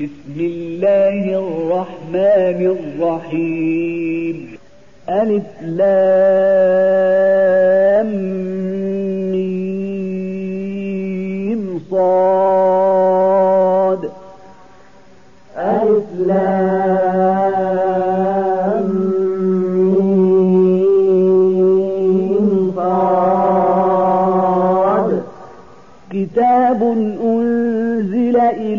بسم الله الرحمن الرحيم ألف لام ميم صاد ألف لام ميم صاد كتاب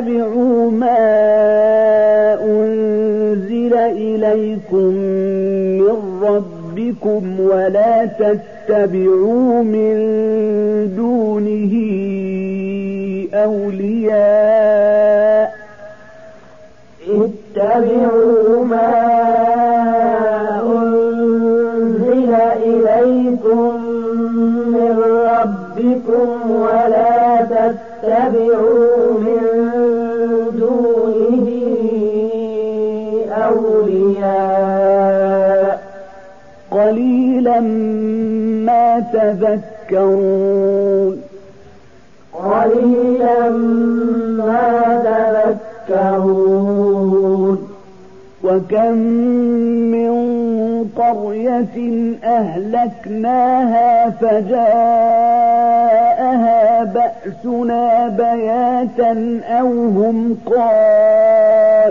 اتبعوا ما أنزل إليكم من ربكم ولا تتبعوا من دونه أولياء اتبعوا ما أنزل إليكم من ربكم ولا تتبعوا ما تذكرون قليلا ما تذكرون وكم من قرية أهلكناها فجاءها بأسنا بياتا أو هم قائلون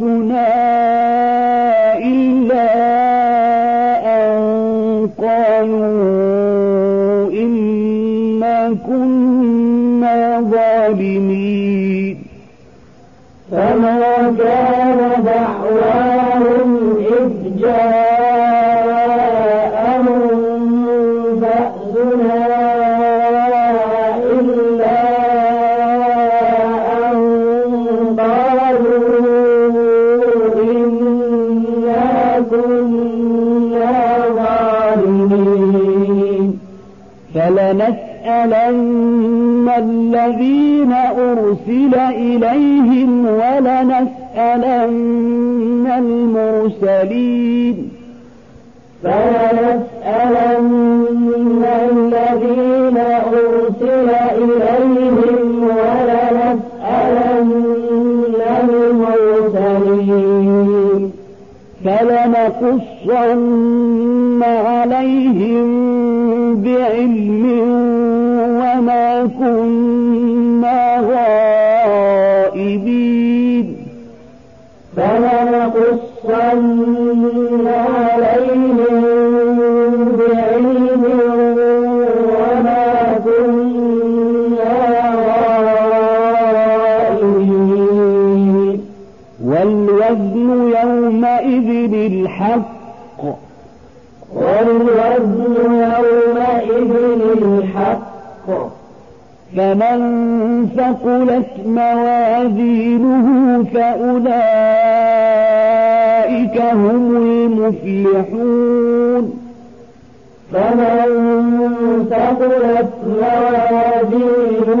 بأسنا فلنسألن الذين أرسل إليهم ولنسألن المرسلين. فلنسألن الذين أرسل إليهم ولنسألن المرسلين. فلنقصن عليهم بعلم والوزن يومئذ الحق فمن ثقلت موازينه فأولئك هم المفلحون. فمن ثقلت موازينه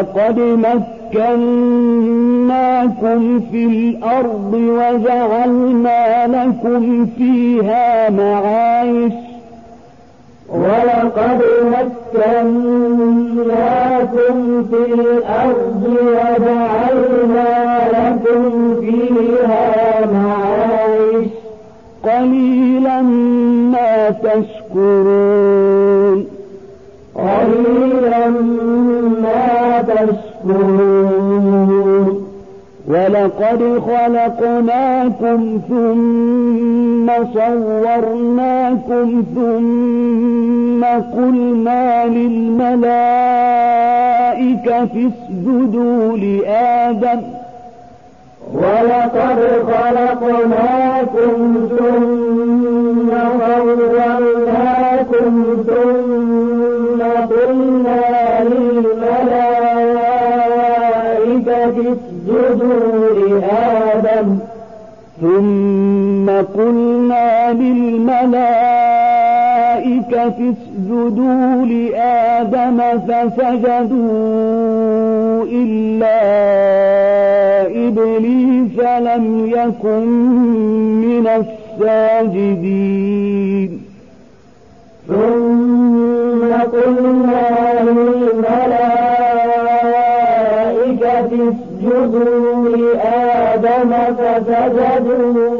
ولقد مكناكم في الأرض وجعلنا لكم فيها معايش. ولقد مكناكم في الأرض وجعلنا لكم فيها معايش. قليلا ما تشكرون. قليلا ولقد خلقناكم ثم صورناكم ثم قلنا للملائكة اسجدوا لآدم. ولقد خلقناكم ثم صورناكم ثم قلنا فسجدوا إلا إبليس لم يكن من الساجدين. ثم قلنا للملائكة اسجدوا لآدم فسجدوا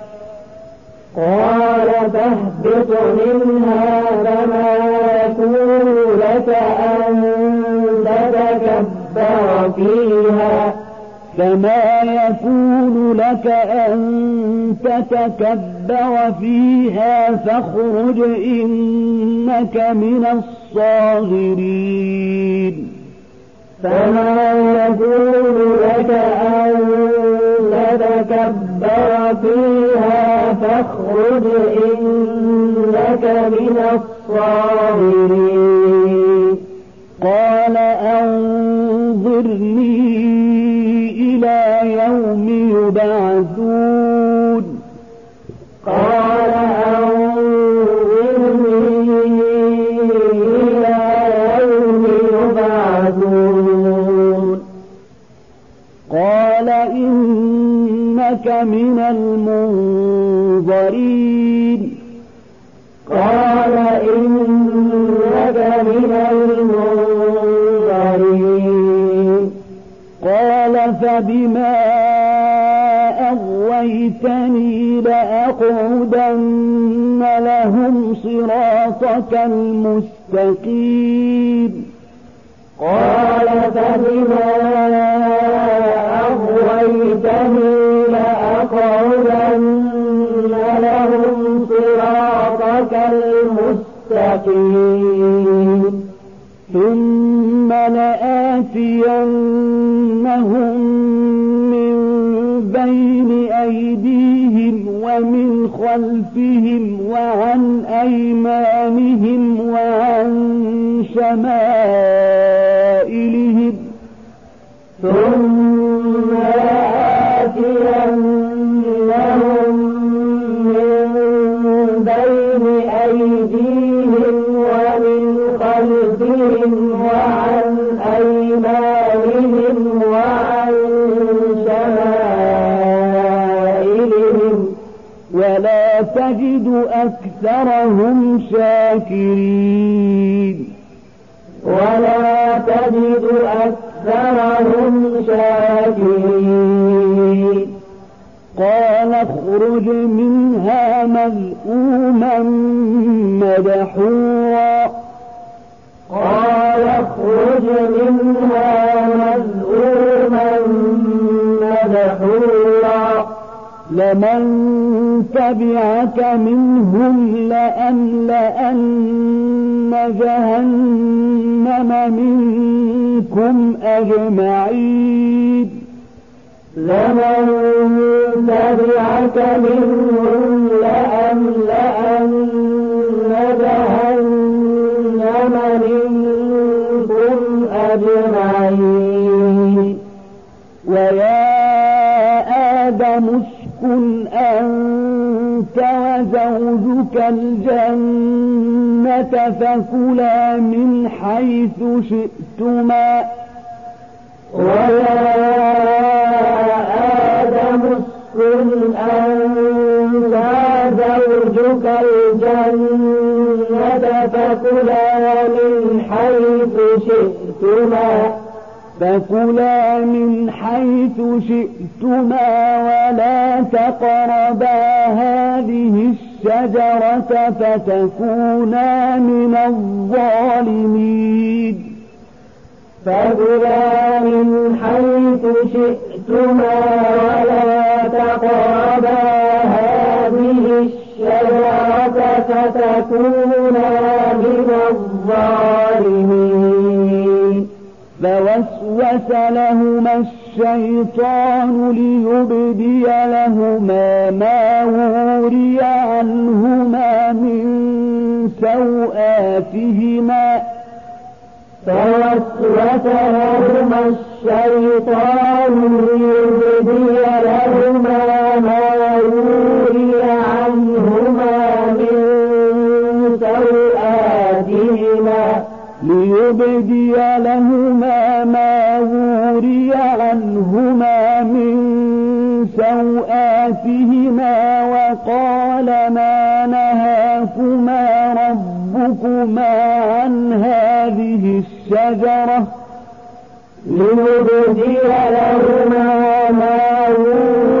قال فاهبط منها فما يكون لك أن تتكبر فيها. فما يكون لك أن تتكبر فيها فاخرج إنك من الصاغرين. فما يكون لك أن تتكبر فيها فاخرج إنك من الصاغرين. قال أنظرني إلى يوم يبعثون. من المنظرين قال إنك من المنظرين قال فبما أغويتني لأقعدن لهم صراطك المستقيم. قال فبما أغويتني لهم صراطك المستقيم. ثم لآتينهم من بين أيديهم ومن خلفهم وعن أيمانهم وعن شمائلهم تجد أكثرهم شاكرين. ولا تجد أكثرهم شاكرين. قال اخرج منها مذءوما مدحورا. قال اخرج منها مذءوما مدحورا. لمن تبعك منهم لأملأن جهنم منكم أجمعين. لمن تبعك منهم لأملأن جهنم منكم أجمعين. ويا آدم اسكن أنت وزوجك الجنة فكلا من حيث شئتما. ويا آدم اسكن أنت وزوجك الجنة فكلا من حيث شئتما. فكلا من حيث شئتما ولا تقربا هذه الشجرة فتكونا من الظالمين. فكلا من حيث شئتما ولا تقربا هذه الشجرة فتكونا من الظالمين. فوسوس لهما الشيطان ليبدي لهما ما وري عنهما من سوآتهما. فوسوس لهما الشيطان ليبدي لهما ما وري ليبدي لهما ما وري عنهما من سوآتهما وقال ما نهاكما ربكما عن هذه الشجرة. ليبدي لهما ما وري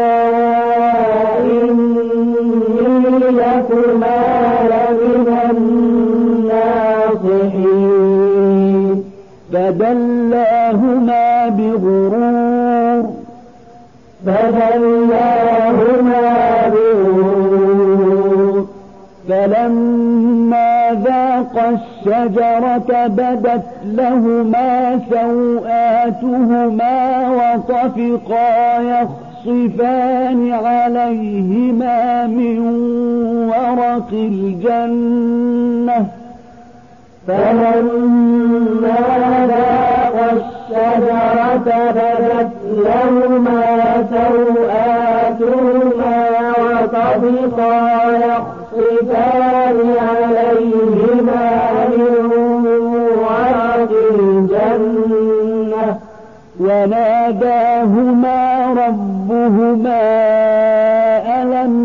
فدلاهما بغرور. فدلاهما فلما ذاقا الشجرة بدت لهما سوآتهما وطفقا يخصفان عليهما من ورق الجنة. فلما ذاقا الشجرة بدت لهما سوآتهما وطفقا يخصفان عليهما من ورق الجنة. وناداهما ربهما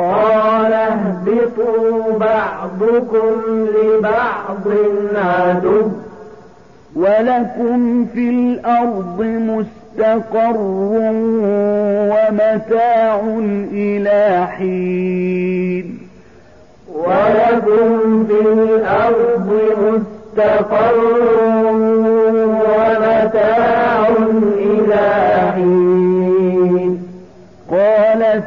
قال اهبطوا بعضكم لبعض عدو. ولكم في الأرض مستقر ومتاع إلى حين. ولكم في الأرض مستقر ومتاع إلى حين.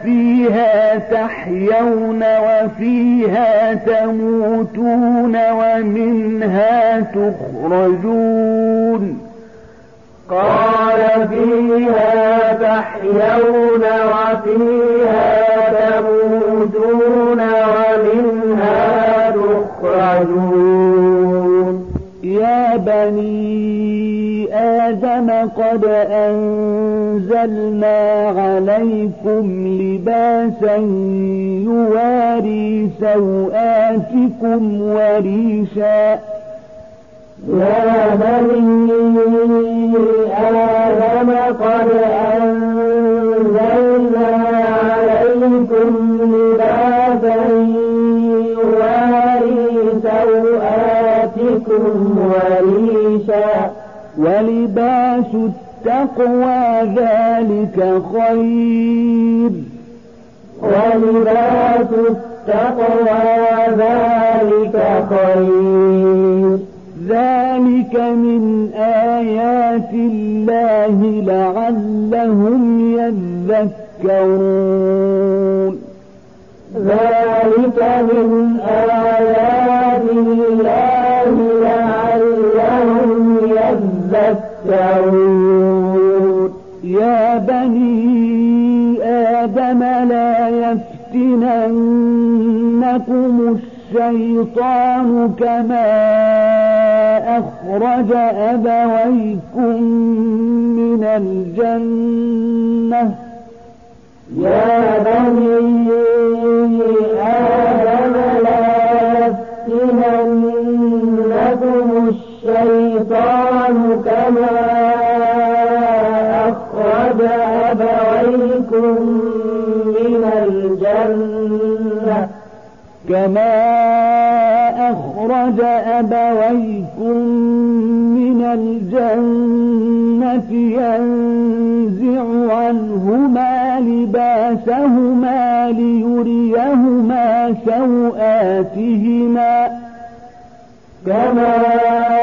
فيها تحيون وفيها تموتون ومنها تخرجون. قال فيها تحيون وفيها تموتون ومنها تخرجون. بني آدم قد أنزلنا عليكم لباسا يواري سوآتكم وريشا يا بني آدم قد أنزلنا ولباس التقوى ذلك خير ولباس التقوى ذلك خير ذلك من آيات الله لعلهم يذكرون ذلك من آيات الله لعلهم يذكرون يا بني آدم لا يفتننكم الشيطان كما أخرج أبويكم من الجنة. يا بني آدم لا يفتننكم الشيطان كما أخرج أبويكم من الجنة. كما أخرج أبويكم من الجنة ينزع عنهما لباسهما ليريهما سوآتهما كما أخرج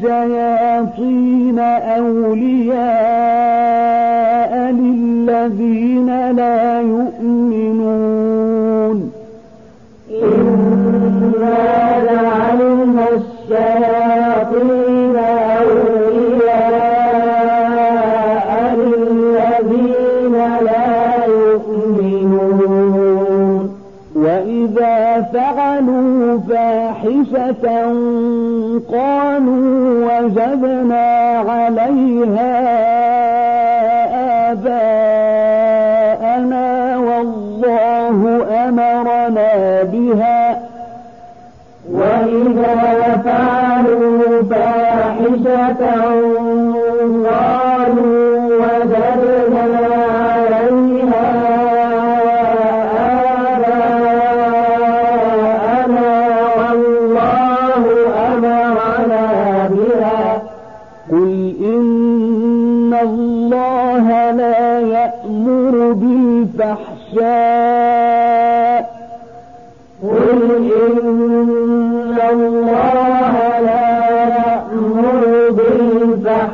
الشياطين أولياء للذين لا يؤمنون. إنا جعلنا الشياطين أولياء للذين لا يؤمنون. وإذا فعلوا فاحشة قالوا وجدنا عليها آباءنا والله أمرنا بها. وإذا فعلوا فاحشة بالفحشاء قل إن الله لا يأمر بالفحشاء.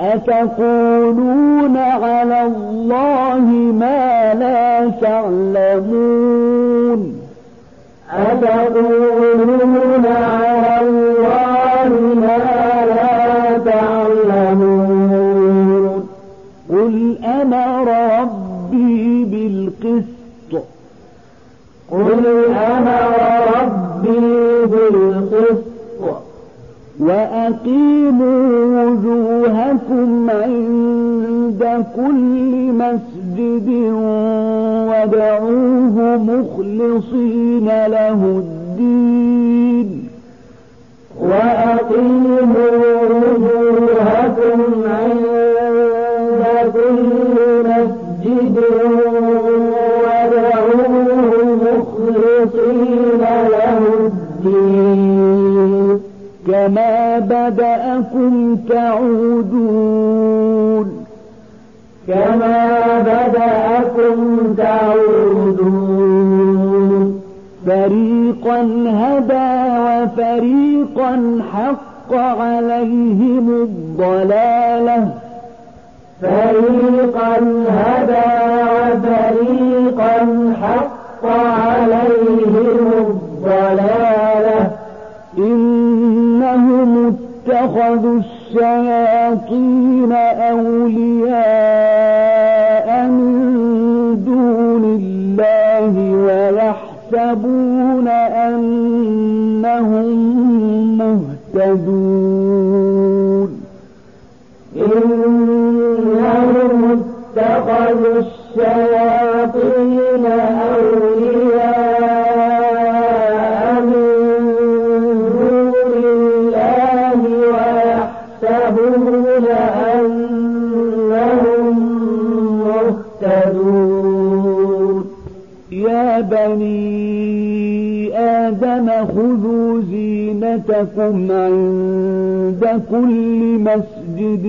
أتقولون على الله ما لا تعلمون؟ أتقولون قل أمر ربي وأقيموا وجوهكم عند كل مسجد وادعوه مخلصين له الدين. وأقيموا كما بدأكم تعودون. كما بدأكم تعودون. فريقا هدى وفريقا حق عليهم الضلالة. فريقا هدى وفريقا حق عليهم الضلالة. إنهم اتخذوا الشياطين أولياء من دون الله ويحسبون أنهم مهتدون. إنهم اتخذوا الشياطين أولياء بني آدم خذوا زينتكم عند كل مسجد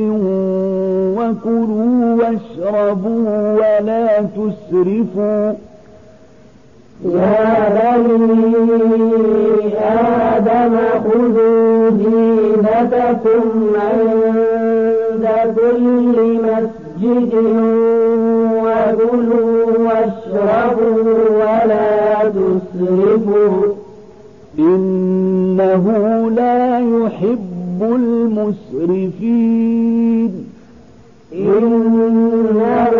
وكلوا واشربوا ولا تسرفوا يا بني آدم خذوا زينتكم عند كل مسجد وكلوا واشربوا ولا تسرفوا. إنه لا يحب المسرفين. إنه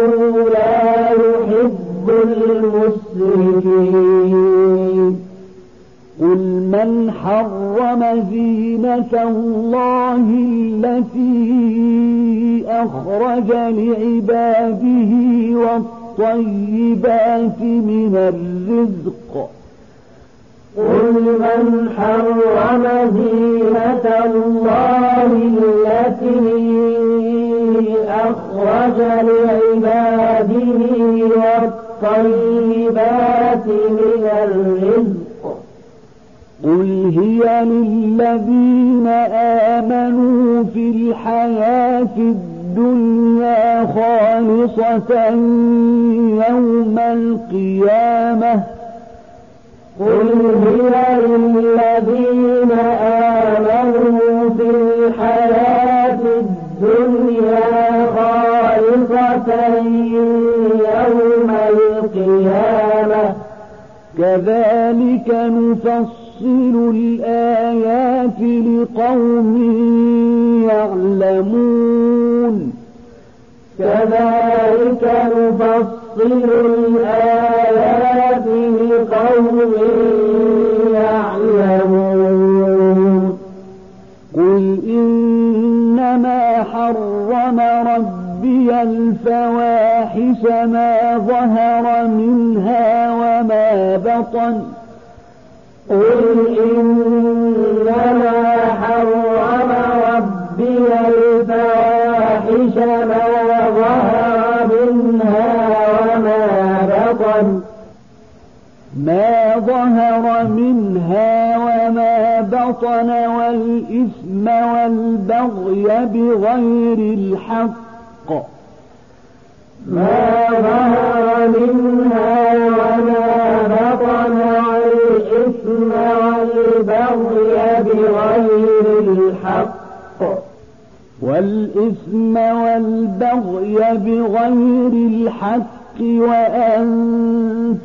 لا يحب المسرفين. حرم زينة الله التي أخرج لعباده والطيبات من الرزق. قل من حرم زينة الله التي أخرج لعباده والطيبات من الرزق. قل هي للذين آمنوا في الحياة الدنيا خالصة يوم القيامة قل هي للذين آمنوا في الحياة الدنيا خالصة يوم القيامة كذلك نفصل الآيات لقوم يعلمون. كذلك نفصل الآيات لقوم يعلمون. قل إنما حرم ربي الفواحش ما ظهر منها وما بطن. قل إنما حرم ربي الفواحش ما ظهر منها وما بطن. ما ظهر منها وما بطن والإثم والبغي بغير الحق. ما ظهر منها وما بطن والإثم والبغي بغير الحق. والإثم والبغي بغير الحق وأن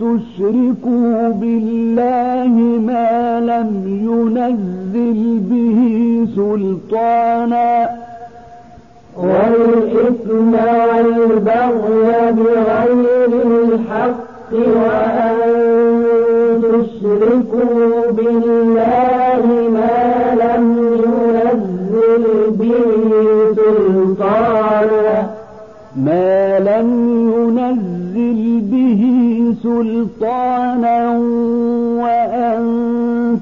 تشركوا بالله ما لم ينزل به سلطانا. والإثم والبغي بغير الحق وأن تشركوا بالله ما لم ينزل به سلطانا ما لم ينزل به سلطانا وأن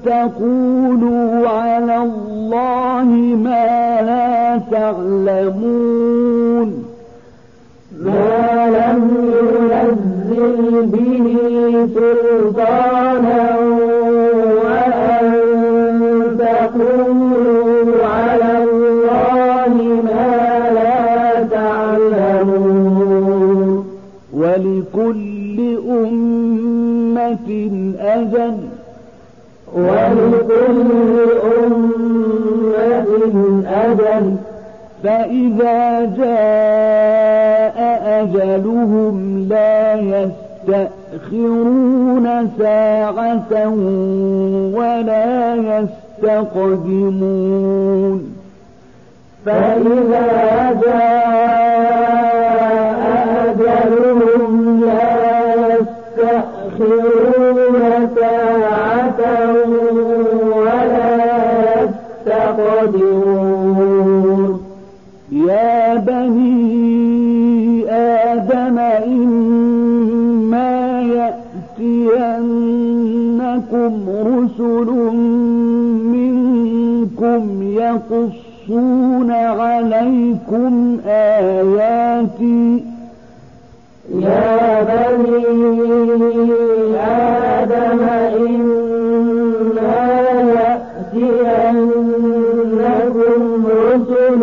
تقولوا على الله ما لا تعلمون. ما لم به سلطانا وأن تقولوا على الله ما لا تعلمون ولكل أمة أجل ولكل أمة أجل. فإذا جاء أجلهم لا يستأخرون ساعة ولا يستقدمون فإذا جاء أجلهم لا يستأخرون ساعة يأتينكم رسل منكم يقصون عليكم آياتي. يا بني آدم إما يأتينكم رسل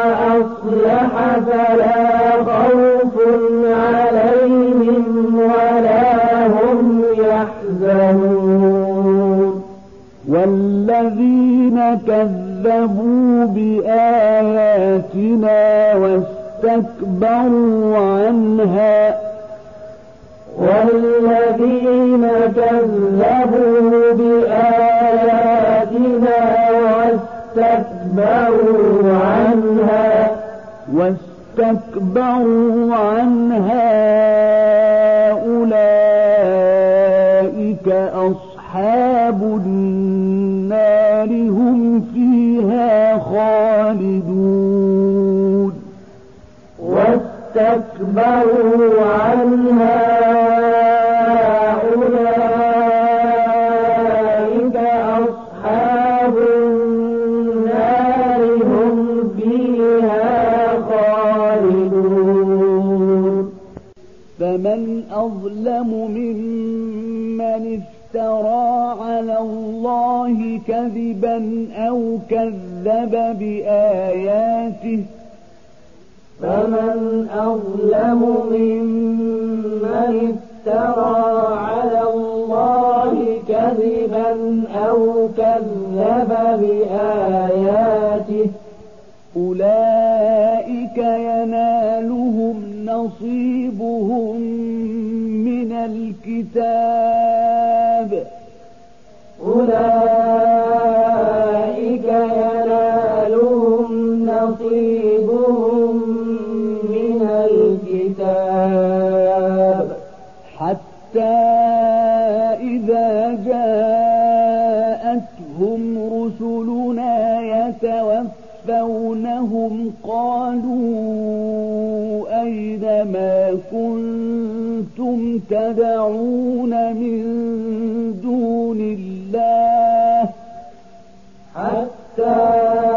يحزنون والذين كذبوا بآياتنا واستكبروا عنها والذين كذبوا بآياتنا واستكبروا عنها واستكبروا عنها أصحاب النار هم فيها خالدون. واستكبروا عنها من أصحاب النار هم فيها خالدون. فمن أظلم ممن افترى على الله كذبا أو كذب بآياته فمن أظلم ممن افترى على الله كذبا أو كذب بآياته أولئك ينالهم نصيبهم من الكتاب أولئك ينالهم نصيبهم من الكتاب. حتى إذا جاءتهم رسلنا يتوفونهم قالوا أينما ما أنتم تدعون من دون الله حتى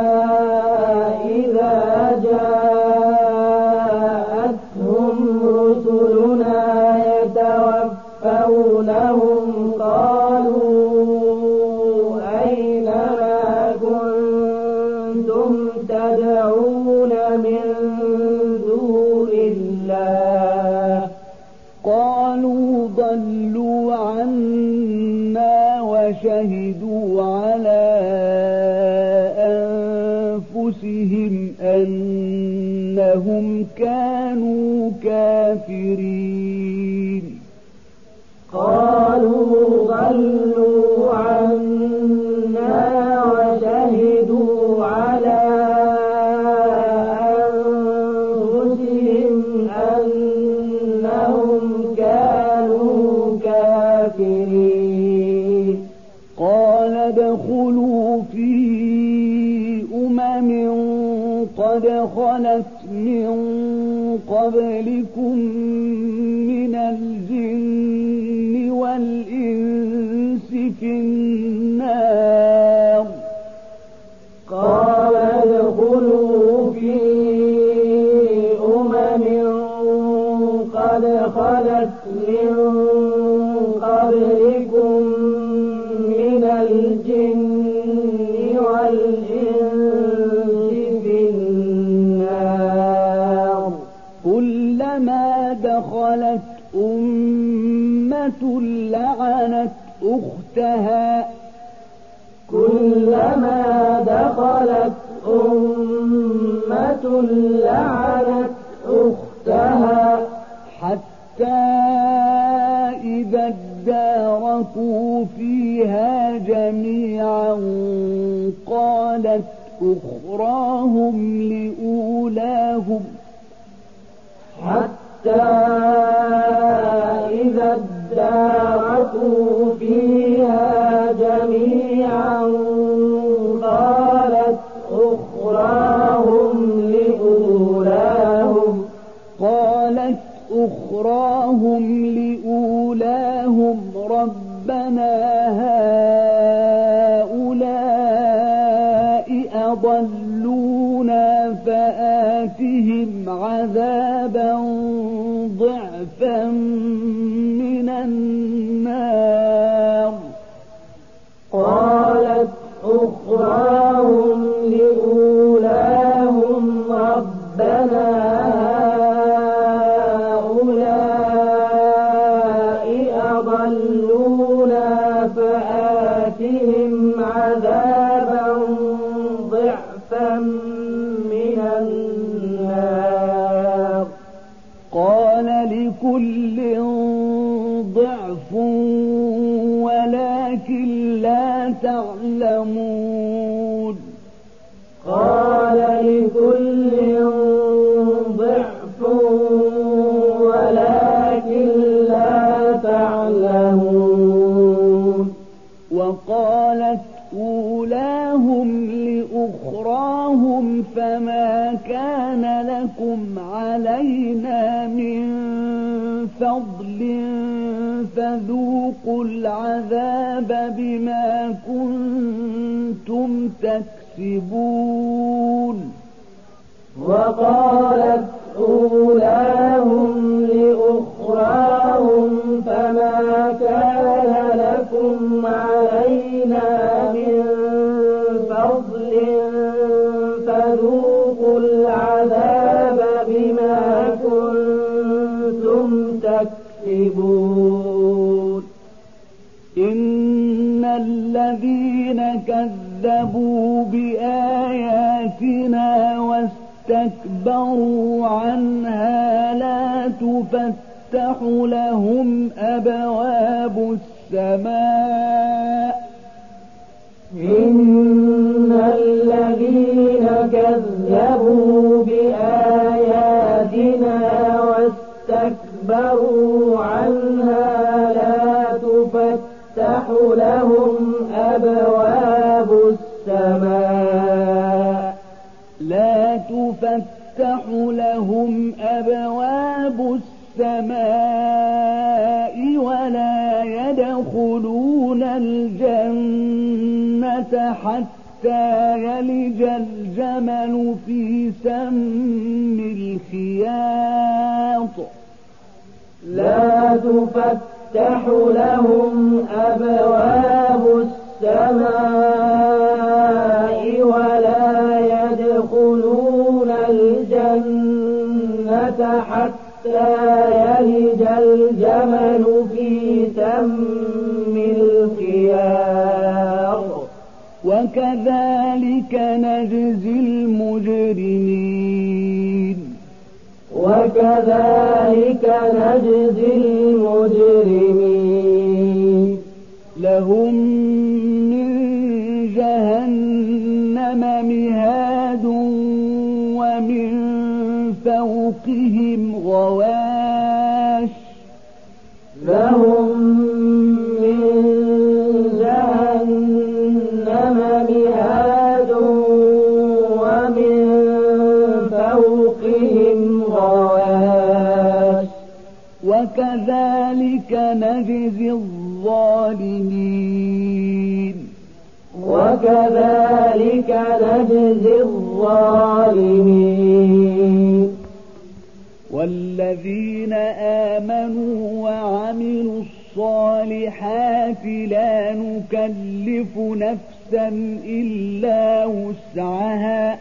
آمنوا وعملوا الصالحات لا نكلف نفسا إلا وسعها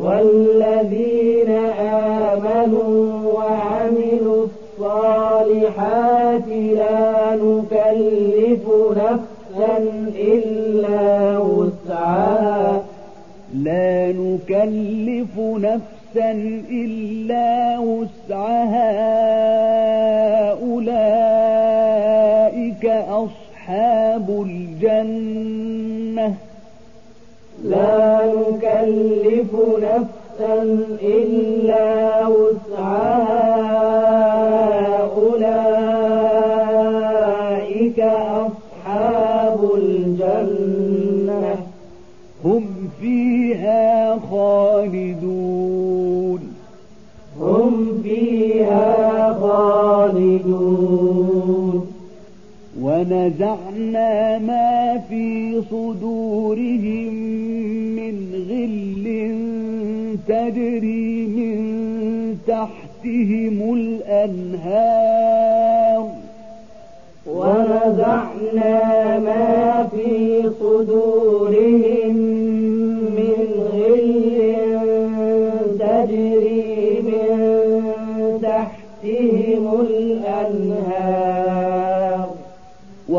والذين آمنوا وعملوا الصالحات لا نكلف نفسا إلا وسعها لا نكلف نفسا إلا وسعها أولئك أصحاب الجنة لا نكلف نفسا إلا وسعها ونزعنا ما في صدورهم من غل تجري من تحتهم الأنهار ونزعنا ما في صدورهم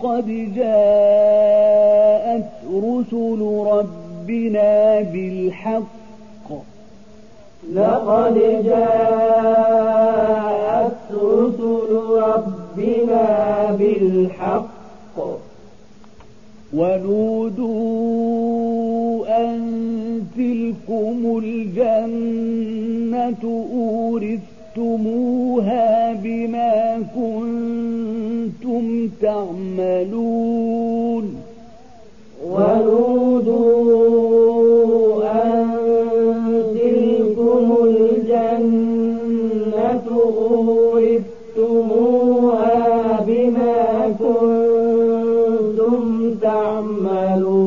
لقد جاءت رسل ربنا بالحق. لقد جاءت رسل ربنا بالحق. ونودوا أن تلكم الجنة أورثتموها بما كنتم كنتم تعملون ونودوا أن تلكم الجنة أوردتموها بما كنتم تعملون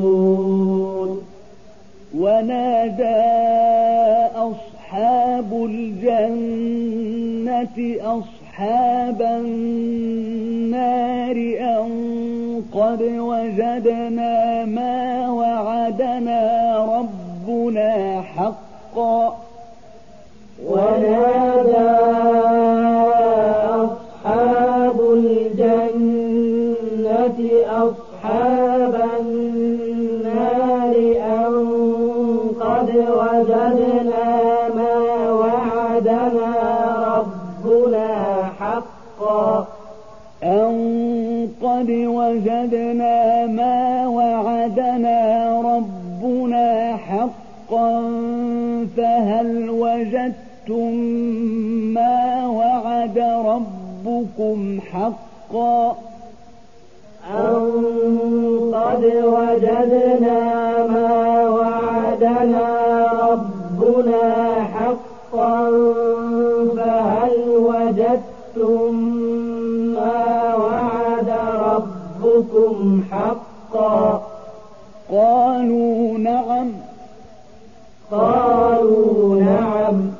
ونادى أصحاب الجنة أصحاب النار بارئا قد وجدنا ما وعدنا ربنا حقا. ولا وجدنا ما وعدنا ربنا حقا فهل وجدتم ما وعد ربكم حقا؟ أن قد وجدنا حقا. قالوا نعم. قالوا نعم.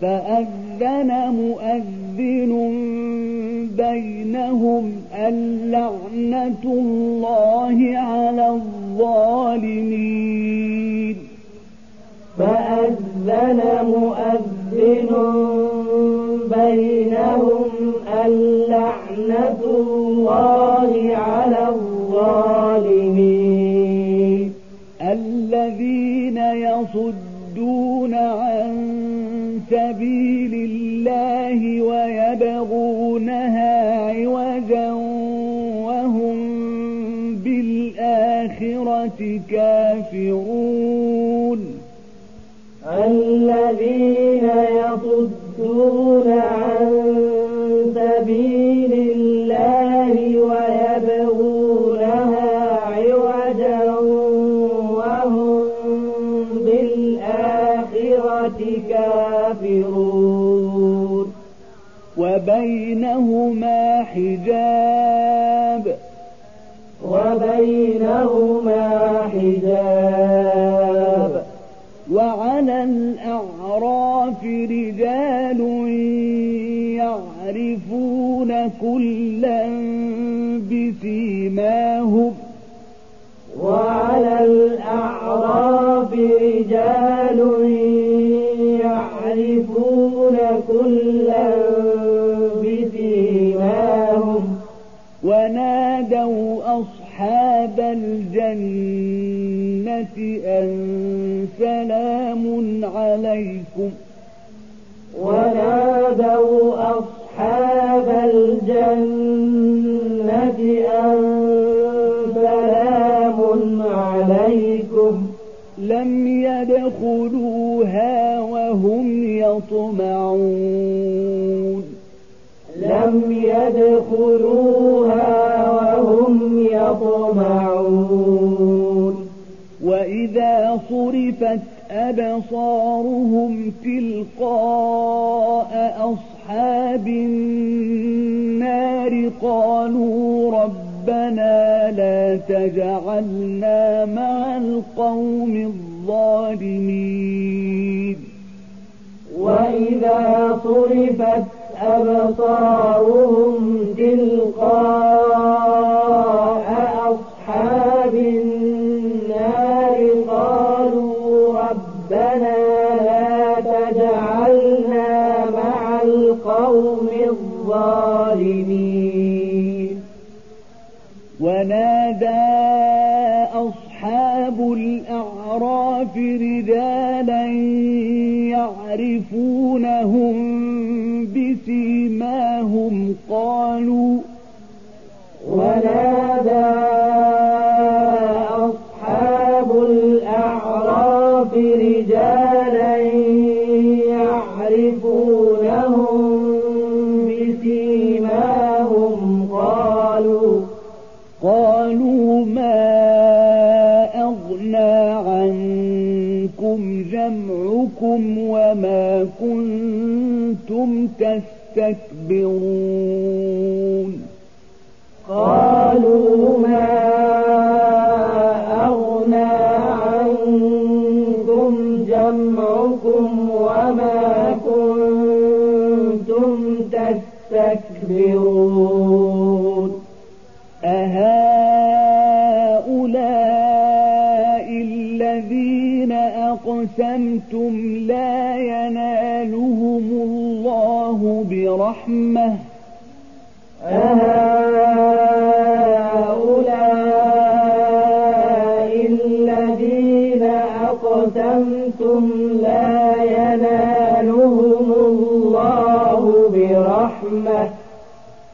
فأذن مؤذن بينهم اللعنة الله على الظالمين. فأذن مؤذن سبيل الله ويبغونها عوجا وهم بالآخرة كافرون. وبينهما حجاب. وبينهما حجاب. وعلى الأعراف رجال يعرفون كلا بسيماهم. أصحاب الجنة أن سلام عليكم ونادوا أصحاب الجنة أن سلام عليكم لم يدخلوها وهم يطمعون لم يدخلوها صرفت أبصارهم تلقاء أصحاب النار قالوا ربنا لا تجعلنا مع القوم الظالمين وإذا صرفت أبصارهم تلقاء الظالمين. ونادى أصحاب الأعراف رجالا يعرفونهم بسيماهم قالوا ونادى يأتيكم جمعكم وما كنتم تستكبرون. قالوا ما أغنى عنكم جمعكم وما كنتم تستكبرون. أقسمتم لا ينالهم الله برحمة. أهؤلاء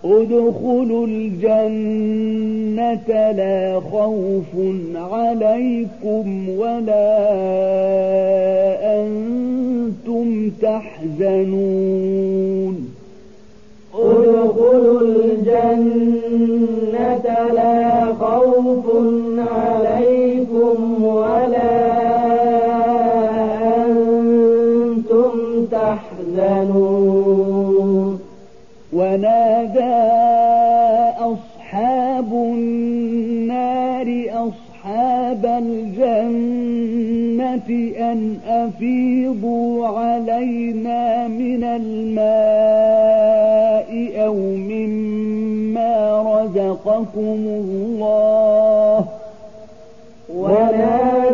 ادخلوا الجنة لا خوف عليكم ولا أنتم تحزنون. ادخلوا الجنة لا أصحاب الجنة أن أفيضوا علينا من الماء أو مما رزقكم الله ونادى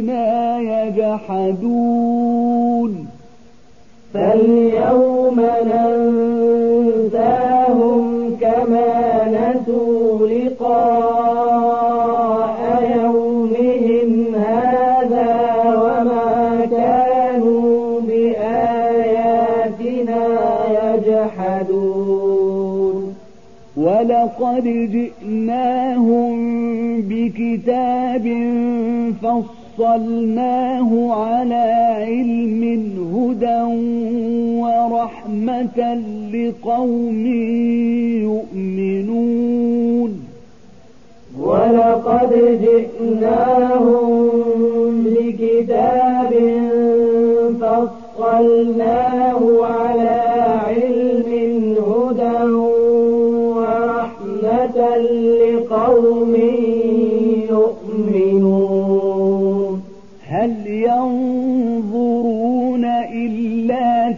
بآياتنا يجحدون. فاليوم ننساهم كما نسوا لقاء يومهم هذا وما كانوا بآياتنا يجحدون. ولقد جئناهم بكتاب فصلناه على علم هدى ورحمة لقوم يؤمنون ولقد جئناهم بكتاب فصلناه على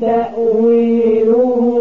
تأويله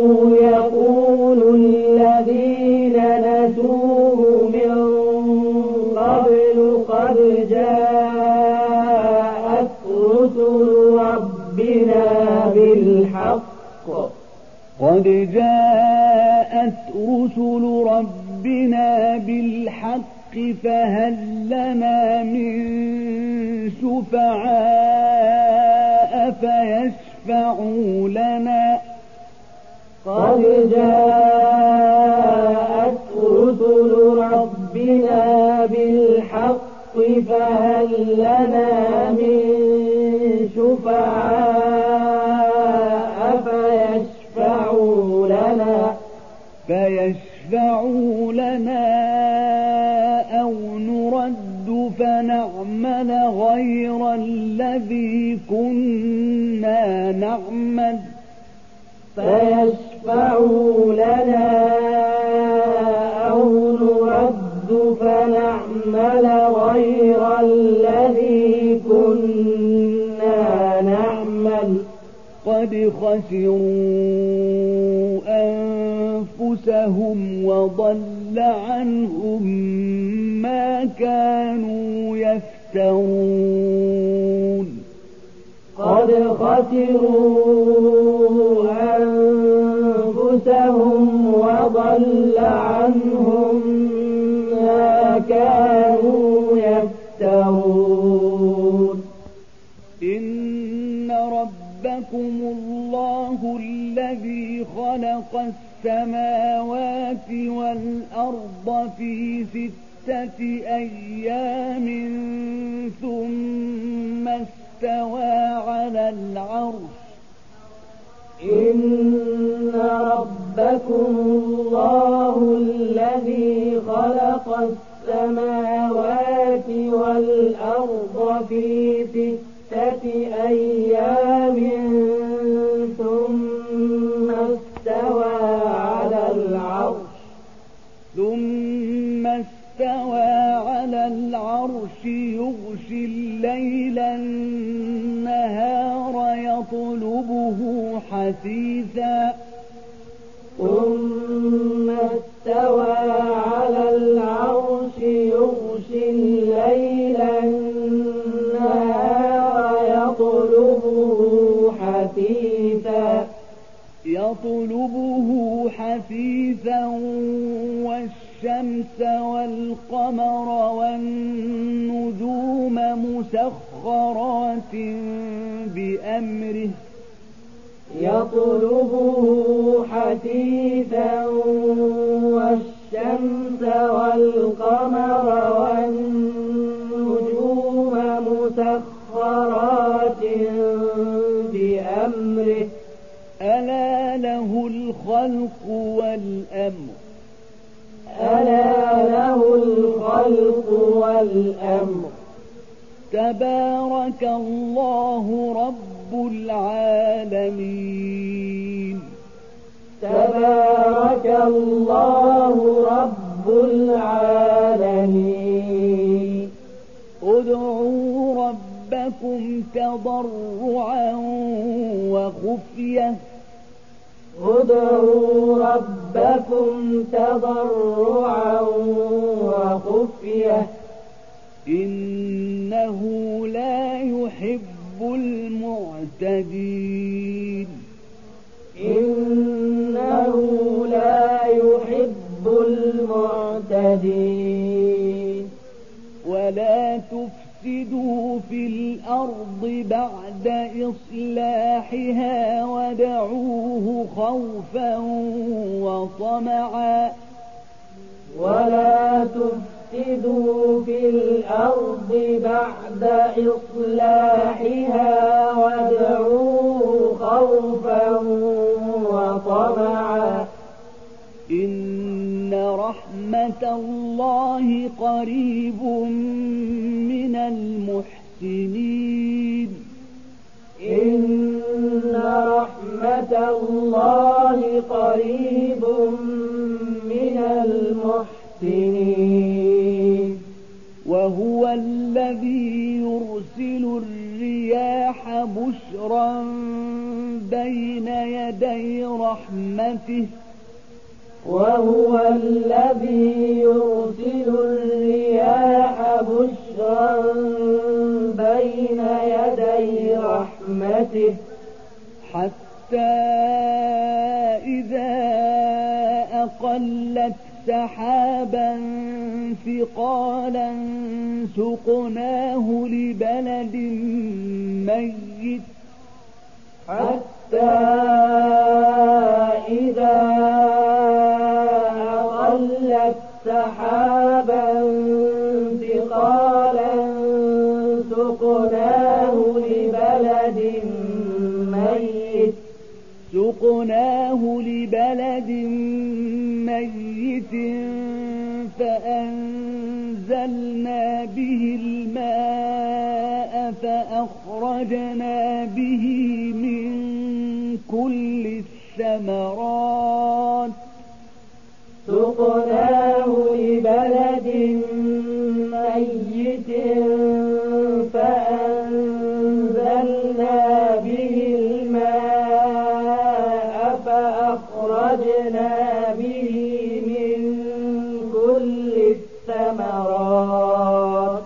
الثمرات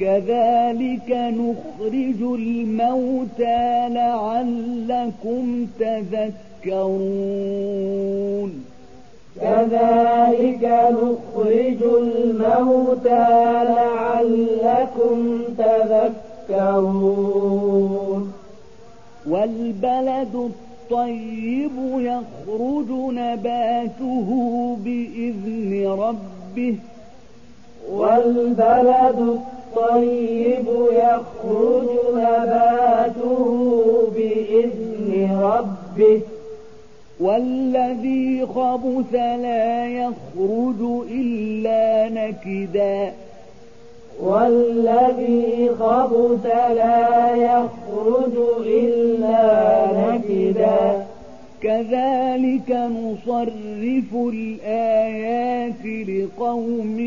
كذلك نخرج الموتى لعلكم تذكرون. كذلك نخرج الموتى لعلكم تذكرون. والبلد الطيب يخرج نباته بإذن ربه. والبلد الطيب يخرج نباته بإذن ربه. والذي خبث لا يخرج إلا نكدا. والذي خبث لا يخرج إلا نكدا. كذلك نصرف الآيات لقوم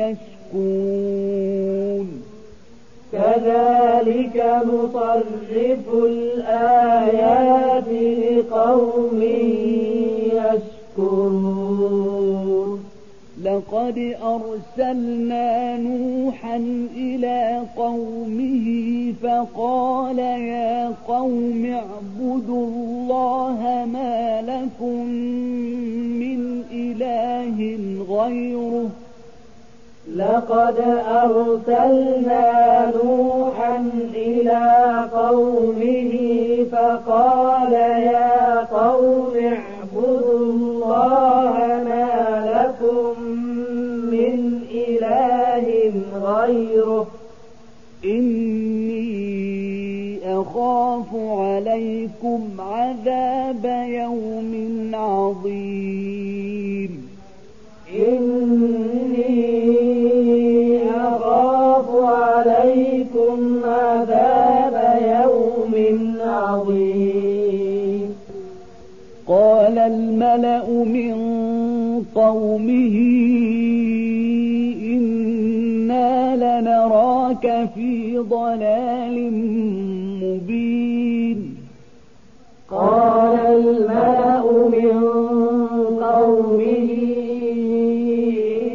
يشكون. كذلك نصرف الآيات لقوم يشكرون لقد أرسلنا نوحا إلى قومه فقال يا قوم اعبدوا الله ما لكم من إله غيره. لقد أرسلنا نوحا إلى قومه فقال يا قوم اعبدوا الله ما لكم غيره. إني أخاف عليكم عذاب يوم عظيم. إني أخاف عليكم عذاب يوم عظيم. قال الملأ من قومه إنا لنراك في ضلال مبين. قال الملأ من قومه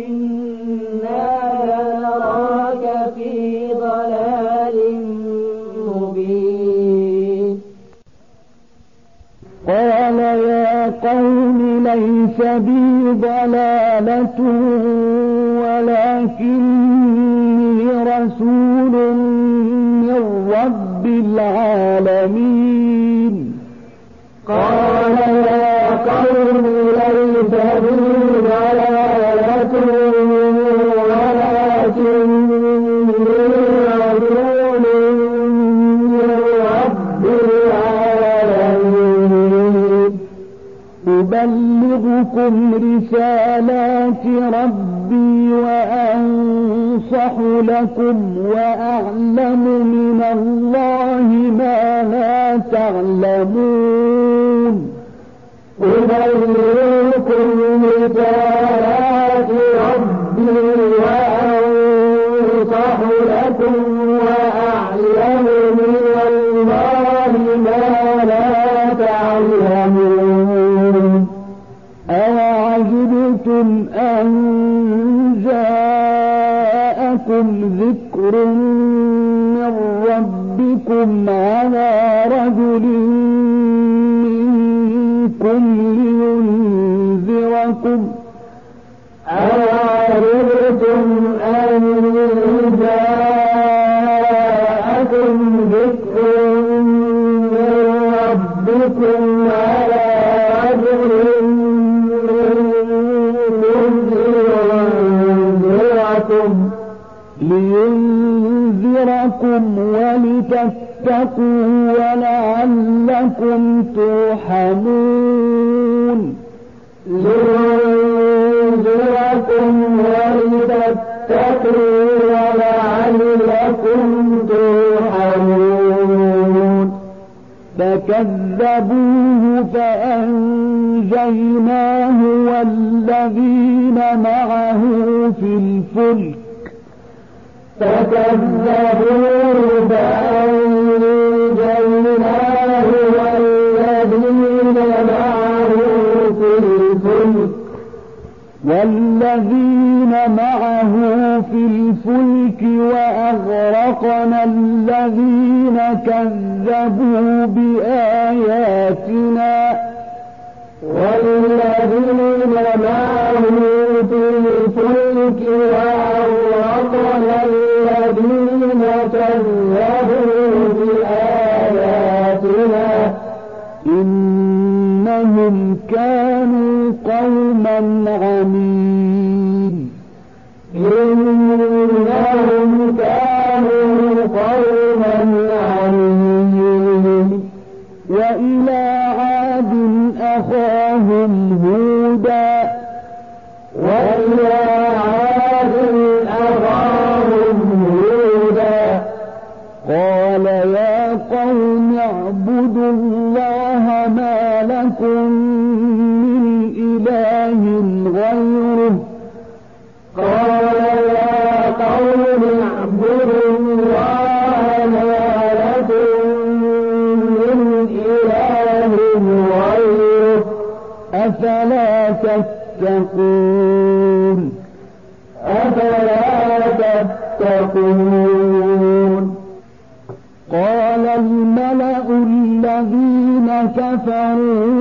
إنا لنراك في ضلال مبين. قال يا قوم ليس بي ضلالة ولكني رسول من رب العالمين. قال يا قوم ليس بي ضلالة ولكني رسول من رب العالمين أبلغكم رسالات ربي. وأنصح لكم وأعلم من الله ما لا تعلمون أبلغكم رسالات ربي وأنصح لكم وأعلم من الله ما لا تعلمون. أوعجبتم أن جاءكم ذكر من ربكم على رجل منكم لينذركم ولتتقوا ولعلكم ترحمون. لينذركم ولتتقوا ولعلكم ترحمون. فكذبوه فأنجيناه والذين معه في الفلك والذين معه في الفلك وأغرقنا الذين كذبوا بآياتنا والذين معه في الفلك وأغرقنا إنهم كانوا قوما عمين. إنهم كانوا قوما عمين. وإلى عاد أخاهم هودا. وإلى عاد أخاهم هودا. قال يا قوم اعبدوا الله أفلا تتقون؟ أفلا تتقون؟ قال الملأ الذين كفروا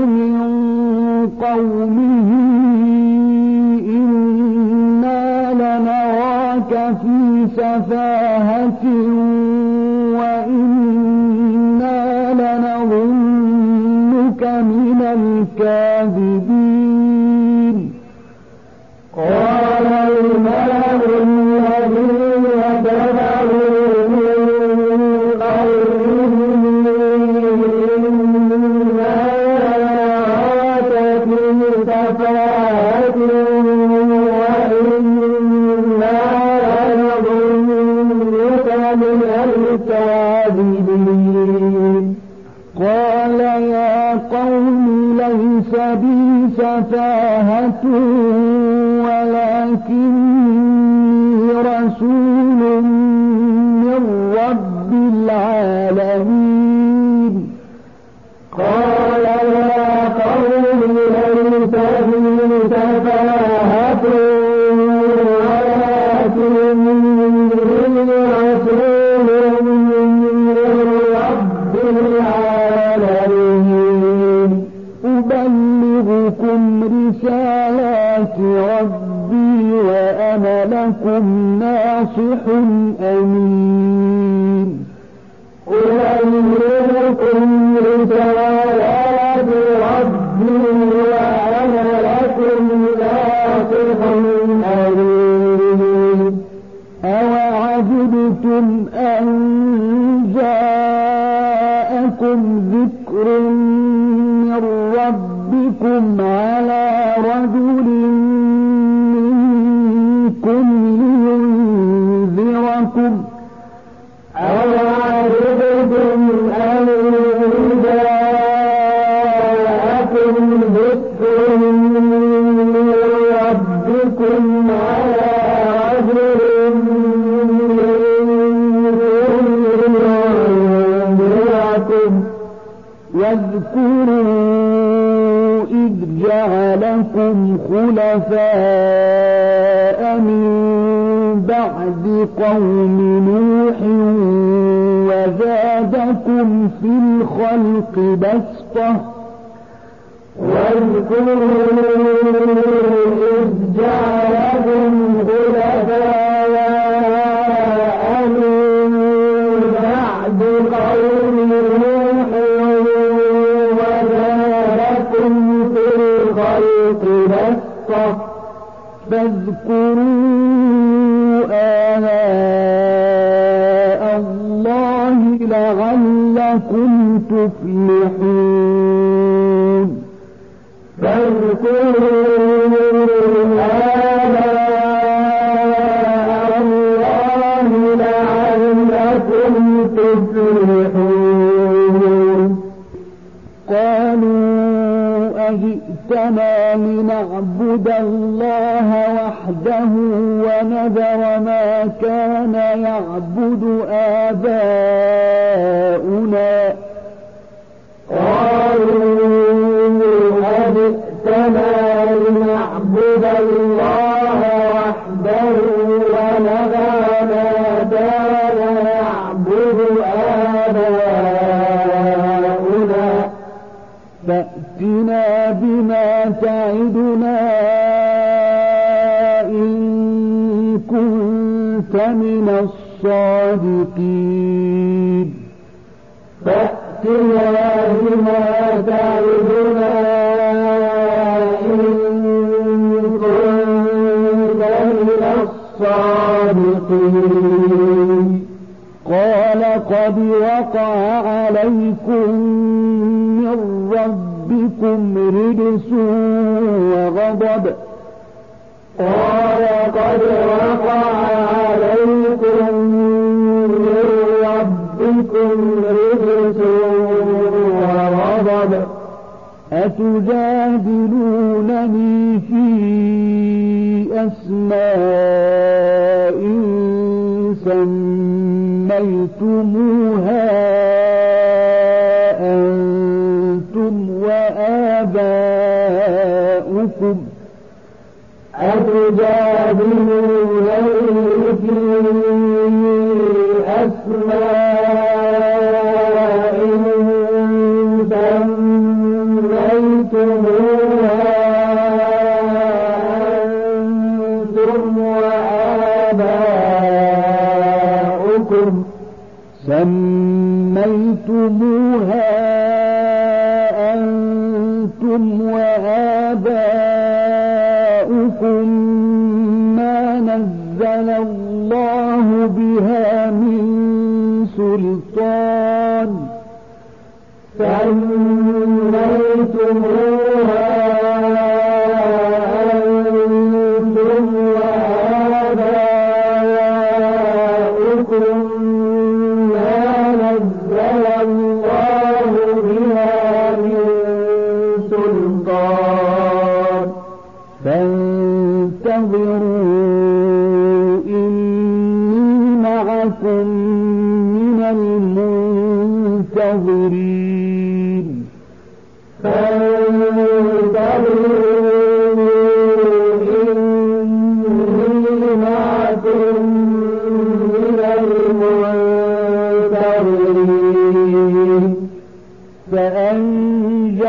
فأنجيناه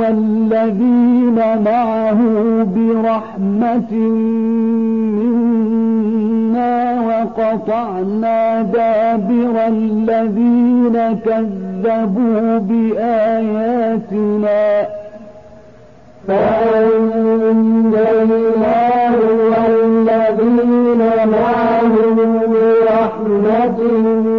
والذين معه برحمة منا وقطعنا دابر الذين كذبوا بآياتنا. فأنجيناه والذين معه برحمة منا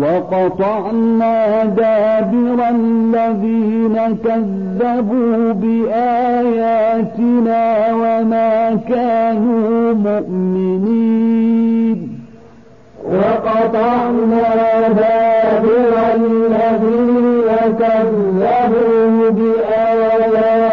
وقطعنا دابر الذين كذبوا بآياتنا وما كانوا مؤمنين. وقطعنا دابر الذين كذبوا بآياتنا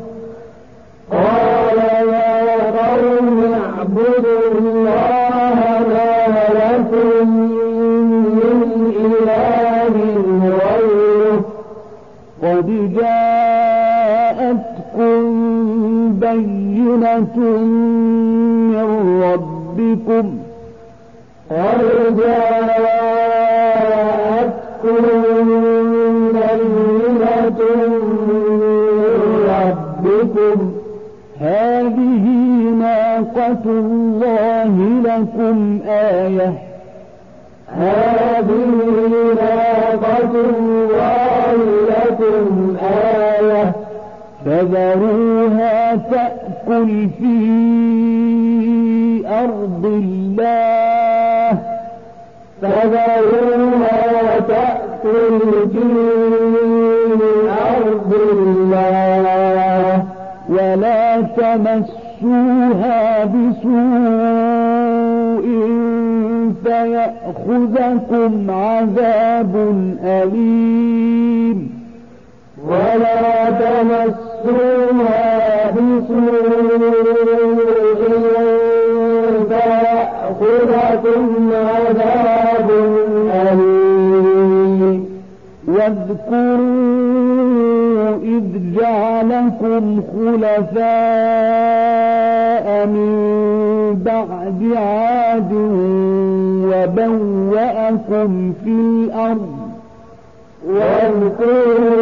بينة من ربكم قد جاءتكم هذه ناقة الله لكم آية هذه الله لكم آية فذروها تأكل في أرض الله فذروها تأكل في أرض الله ولا تمسوها بسوء فيأخذكم عذاب أليم. ولا تمسوها واذكروا إذ جعلكم خلفاء من بعد عاد وبوأكم في الأرض. واذكروا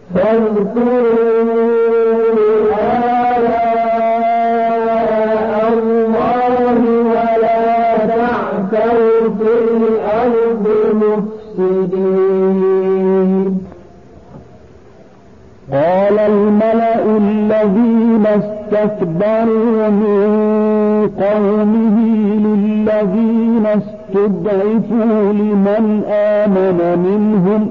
الذين استكبروا من قومه للذين استضعفوا لمن آمن منهم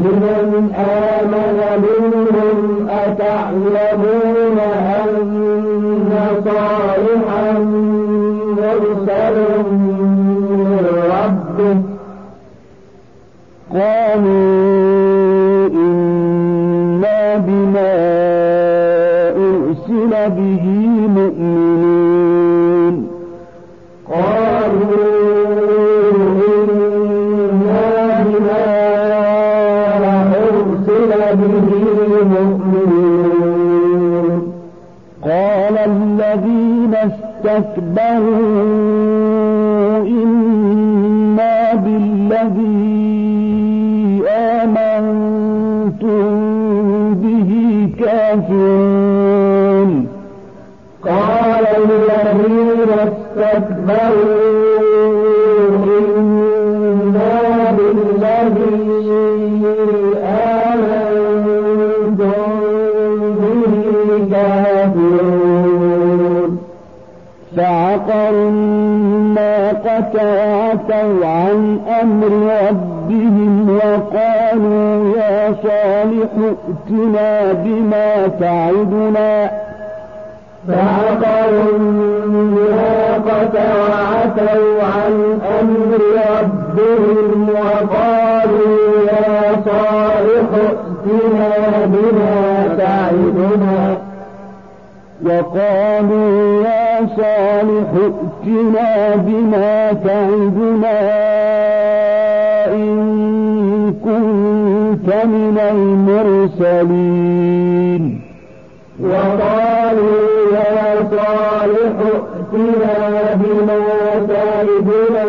لمن آمن منهم أتعلمون أن صالحا مرسل من ربه؟ قالوا إنا بما أرسل به مؤمنون. الذين استكبروا إنا بالذي آمنتم به كافرون. قال الذين استكبروا وعتوا عن أمر ربهم وقالوا يا صالح ائتنا بما تعدنا. فعقروا الناقة وعتوا عن أمر ربهم وقالوا يا صالح ائتنا بما تعدنا. وقالوا يا صالح ائتنا بما تعدنا إن كنت من المرسلين. وقالوا يا صالح ائتنا بما تعدنا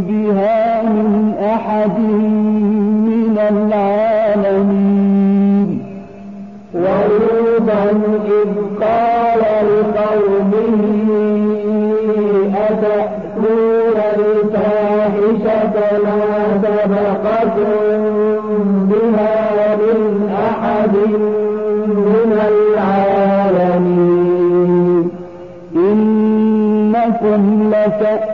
بها من أحد من العالمين. ولوطا إذ قال لقومه أتأتون الفاحشة ما سبقكم بها من أحد من العالمين. إنكم لتأتون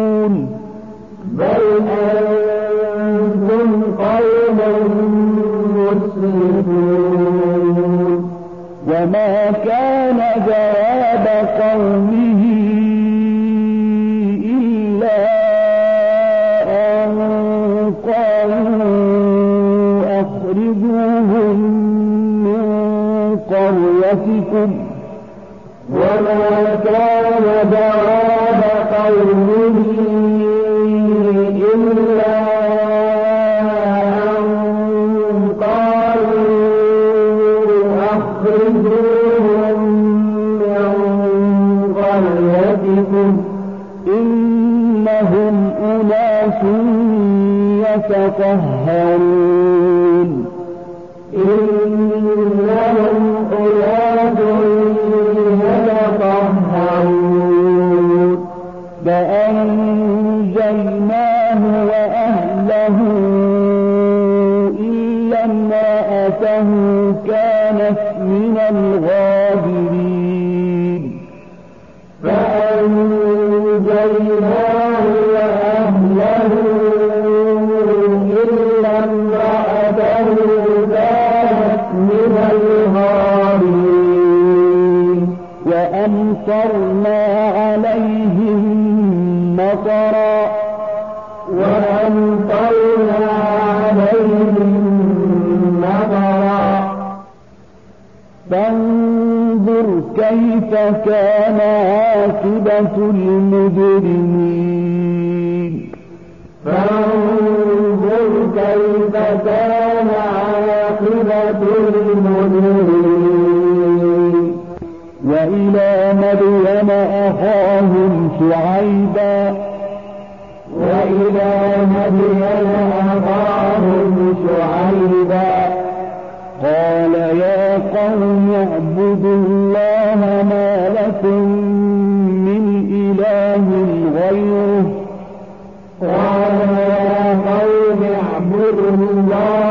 وما كان جواب قومه إلا أن قالوا أخرجوهم من قريتكم. وما كان جواب قومه يتطهرون. إنهم أناس يتطهرون. فأنجيناه وأهله إلا امرأته كانت من الغابرين وأمطرنا عليهم مطرا وأمطرنا عليهم مطرا فانظر كيف كان عاقبة المجرمين فانظر كيف كان عاقبة المجرمين وإلى مدين أخاهم شعيبا. وإلى مدين أخاهم شعيبا. قال يا قوم اعبدوا الله ما لكم من إله غيره. قال يا قوم اعبدوا الله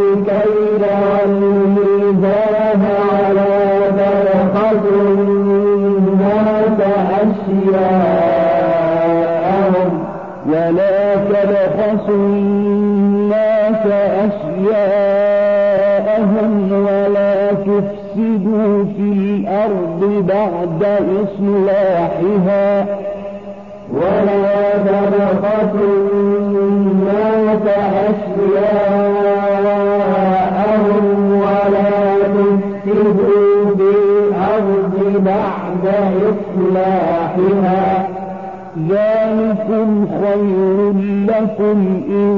تبخسوا الناس أشياءهم ولا تفسدوا في الأرض بعد إصلاحها. ولا تبخسوا الناس أشياءهم ولا تفسدوا في الأرض بعد إصلاحها. ذلكم خير لكم إن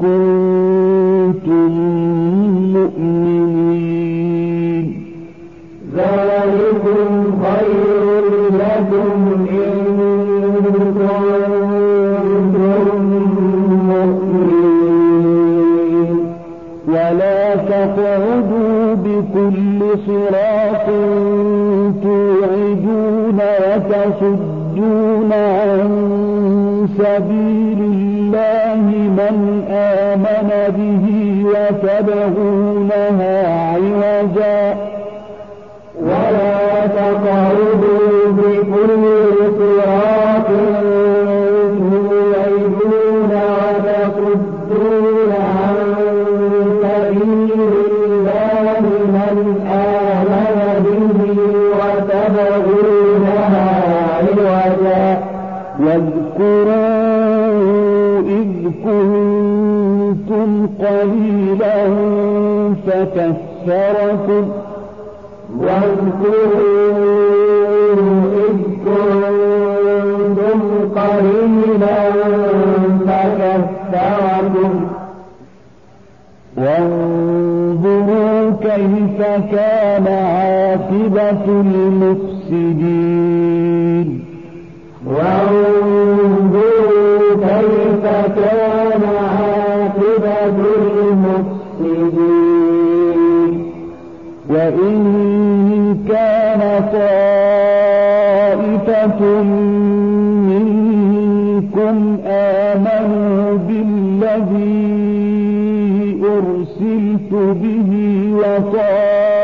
كنتم مؤمنين ذلكم خير لكم إن كنتم مؤمنين ولا تقعدوا بكل صراط توعدون وتصدون عن سبيل آمن به وتبغونها قليلا فكثركم واذكروا إذ كنتم قليلا فكثركم وانظروا كيف كان عاقبة المفسدين وإن كان طائفة منكم آمنوا بالذي أرسلت به وطائفة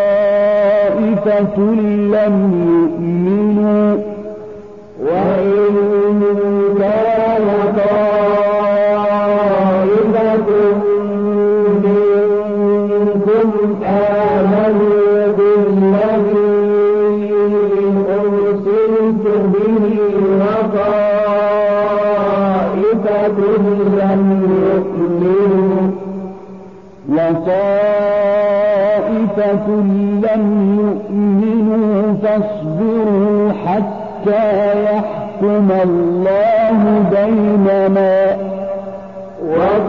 لم يؤمنوا وطائفة لم يؤمنوا فاصبروا حتى يحكم الله بيننا وطائفة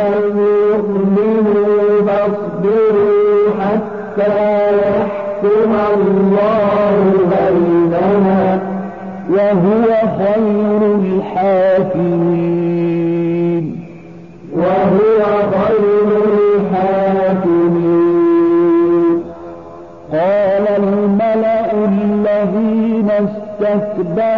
لم يؤمنوا فاصبروا حتى يحكم الله بيننا وهو خير الحاكمين.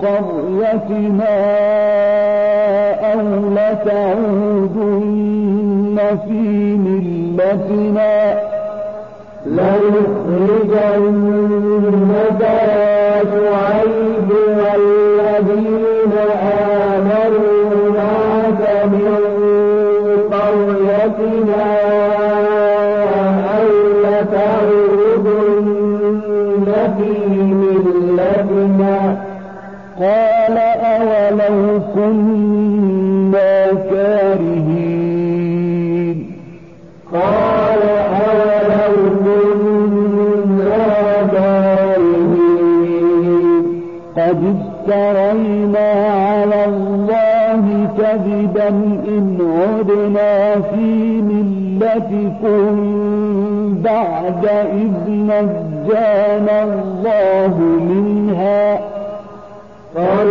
قريتنا أو لتعودن في ملتنا لنخرجنك يا شعيب والذين كنا كارهين. قال أولو من كارهين قد افترينا على الله كذبا إن عدنا في ملتكم بعد إذ نجانا الله منها. قد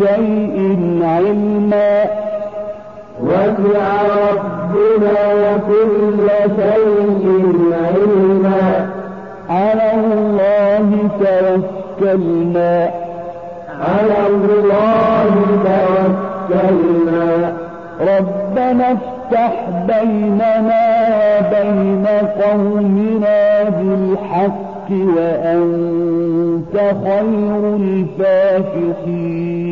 شيء علما. وسع ربنا كل شيء علما. على الله توكلنا. على الله توكلنا. ربنا افتح بيننا وبين قومنا بالحق. وأنت خير الفاتحين.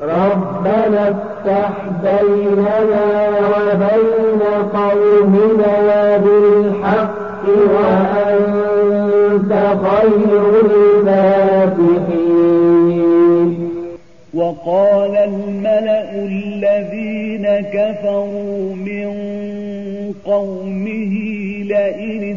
ربنا افتح بيننا وبين قومنا بالحق وأنت خير الفاتحين. وقال الملأ الذين كفروا من قومه لئن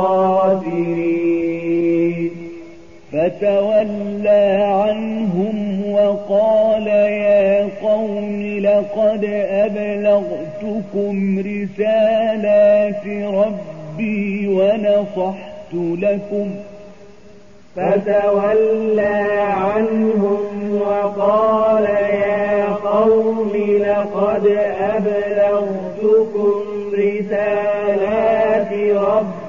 الخاسرين. فتولى عنهم وقال يا قوم لقد أبلغتكم رسالات ربي ونصحت لكم. فتولى عنهم وقال يا قوم لقد أبلغتكم رسالات ربي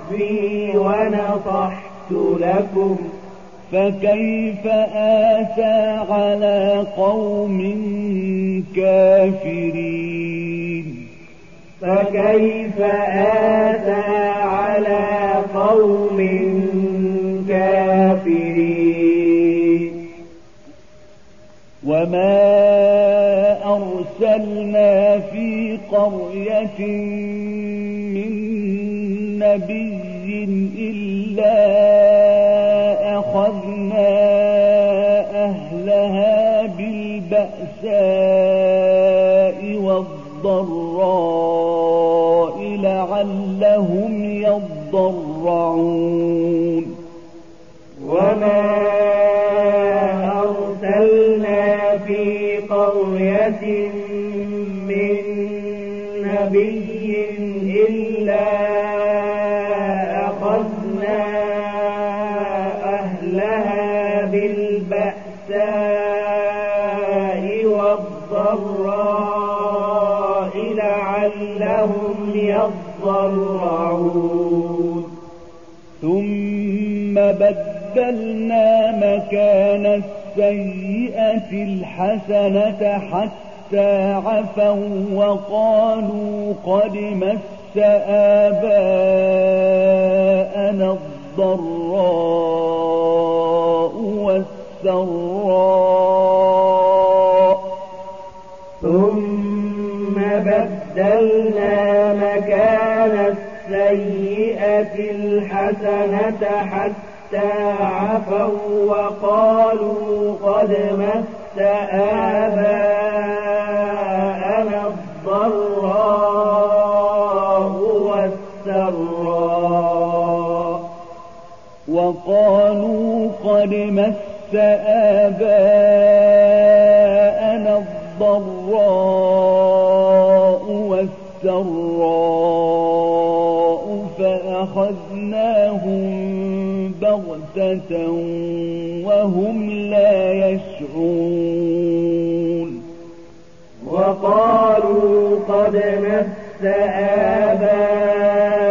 ونصحت لكم فكيف آسى على قوم كافرين؟ فكيف آسى على قوم كافرين؟ وما أرسلنا في قرية من نبي والضراء لعلهم يضرعون. وما أرسلنا في قرية من نبي إلا يضرعون ثم بدلنا مكان السيئة الحسنة حتى عفوا وقالوا قد مس آباءنا الضراء والسراء. بدلنا مكان السيئة الحسنة حتى عفوا وقالوا قد مس آباءنا الضراء والسراء وقالوا قد مس آباءنا والسراء فأخذناهم بغتة وهم لا يشعرون. وقالوا قد مس آباءنا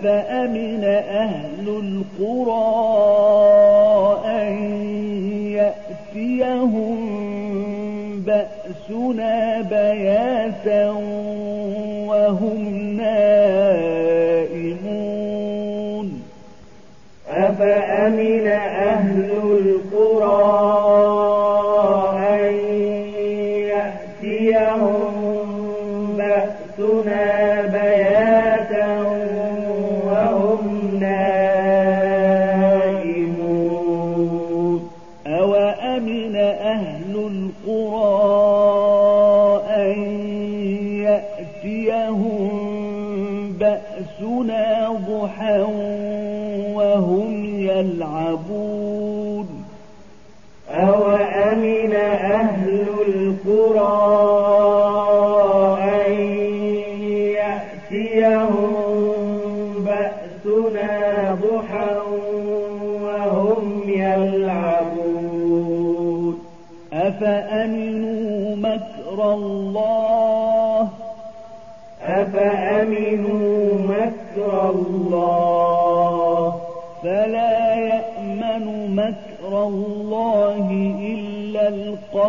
أفأمن أهل القرى أن يأتيهم بأسنا بياتا وهم نائمون. أفأمن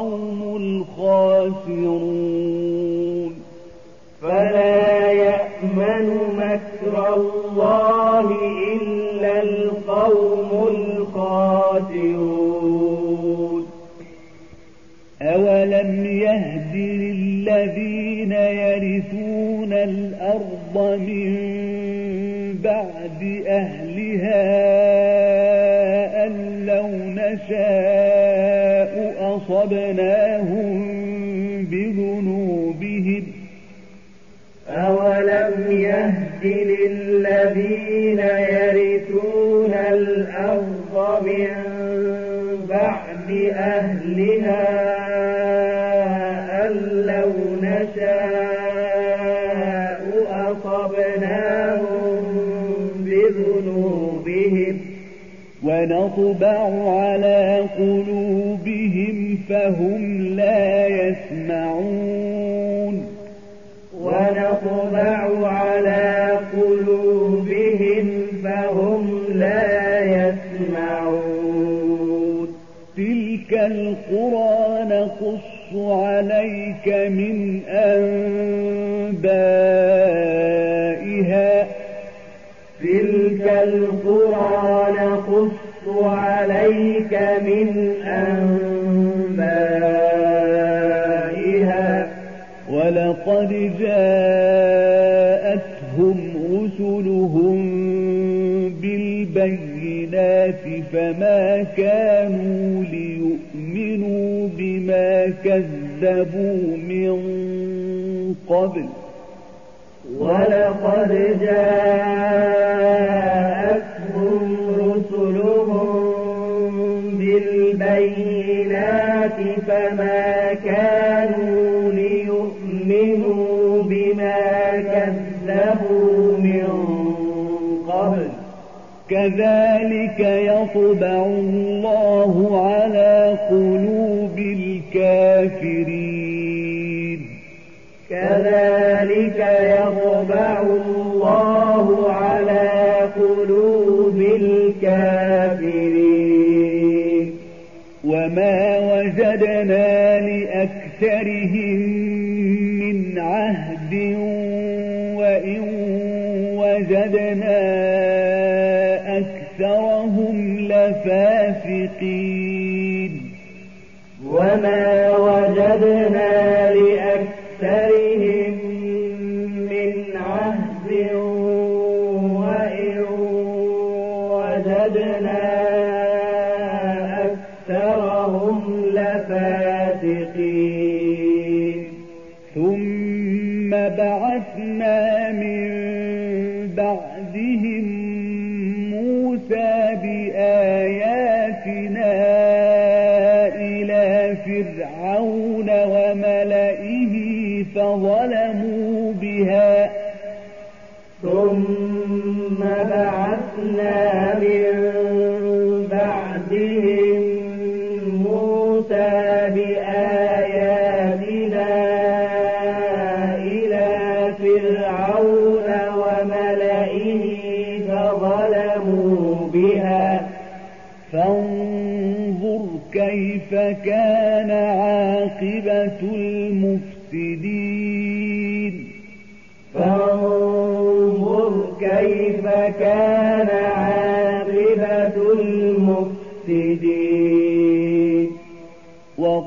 القوم الخاسرون. فلا يأمن مكر الله إلا القوم الخاسرون. أولم يهد للذين يرثون الأرض من بعد أهلها أصبناهم بذنوبهم أولم يهد للذين يرثون الأرض من بعد أهلها أن لو نشاء أصبناهم بذنوبهم ونطبع على قلوبهم فهم لا يسمعون. ونطبع على قلوبهم فهم لا يسمعون. تلك القرى نقص عليك من أنبائها. تلك القرى نقص عليك من أنبائها. ولقد جاءتهم رسلهم بالبينات فما كانوا ليؤمنوا بما كذبوا من قبل. ولقد جاءتهم رسلهم بالبينات فما كانوا كذلك يطبع الله على قلوب الكافرين. كذلك يطبع الله على قلوب الكافرين. وما وجدنا لأكثرهم من عهد وإن وجدنا لفاسقين وما وجدنا لأكثرهم من عهد وإن وجدنا أكثرهم لفاسقين. ثم بعثنا فظلموا بها. ثم بعثنا من بعدهم موسى بآياتنا إلى فرعون وملئه فظلموا بها. فانظر كيف كان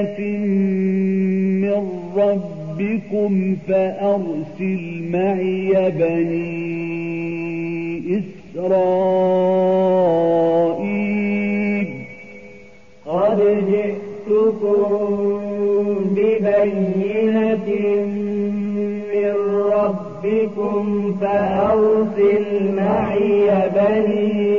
ببينة من ربكم فأرسل معي بني إسرائيل. قد جئتكم ببينة من ربكم فأرسل معي بني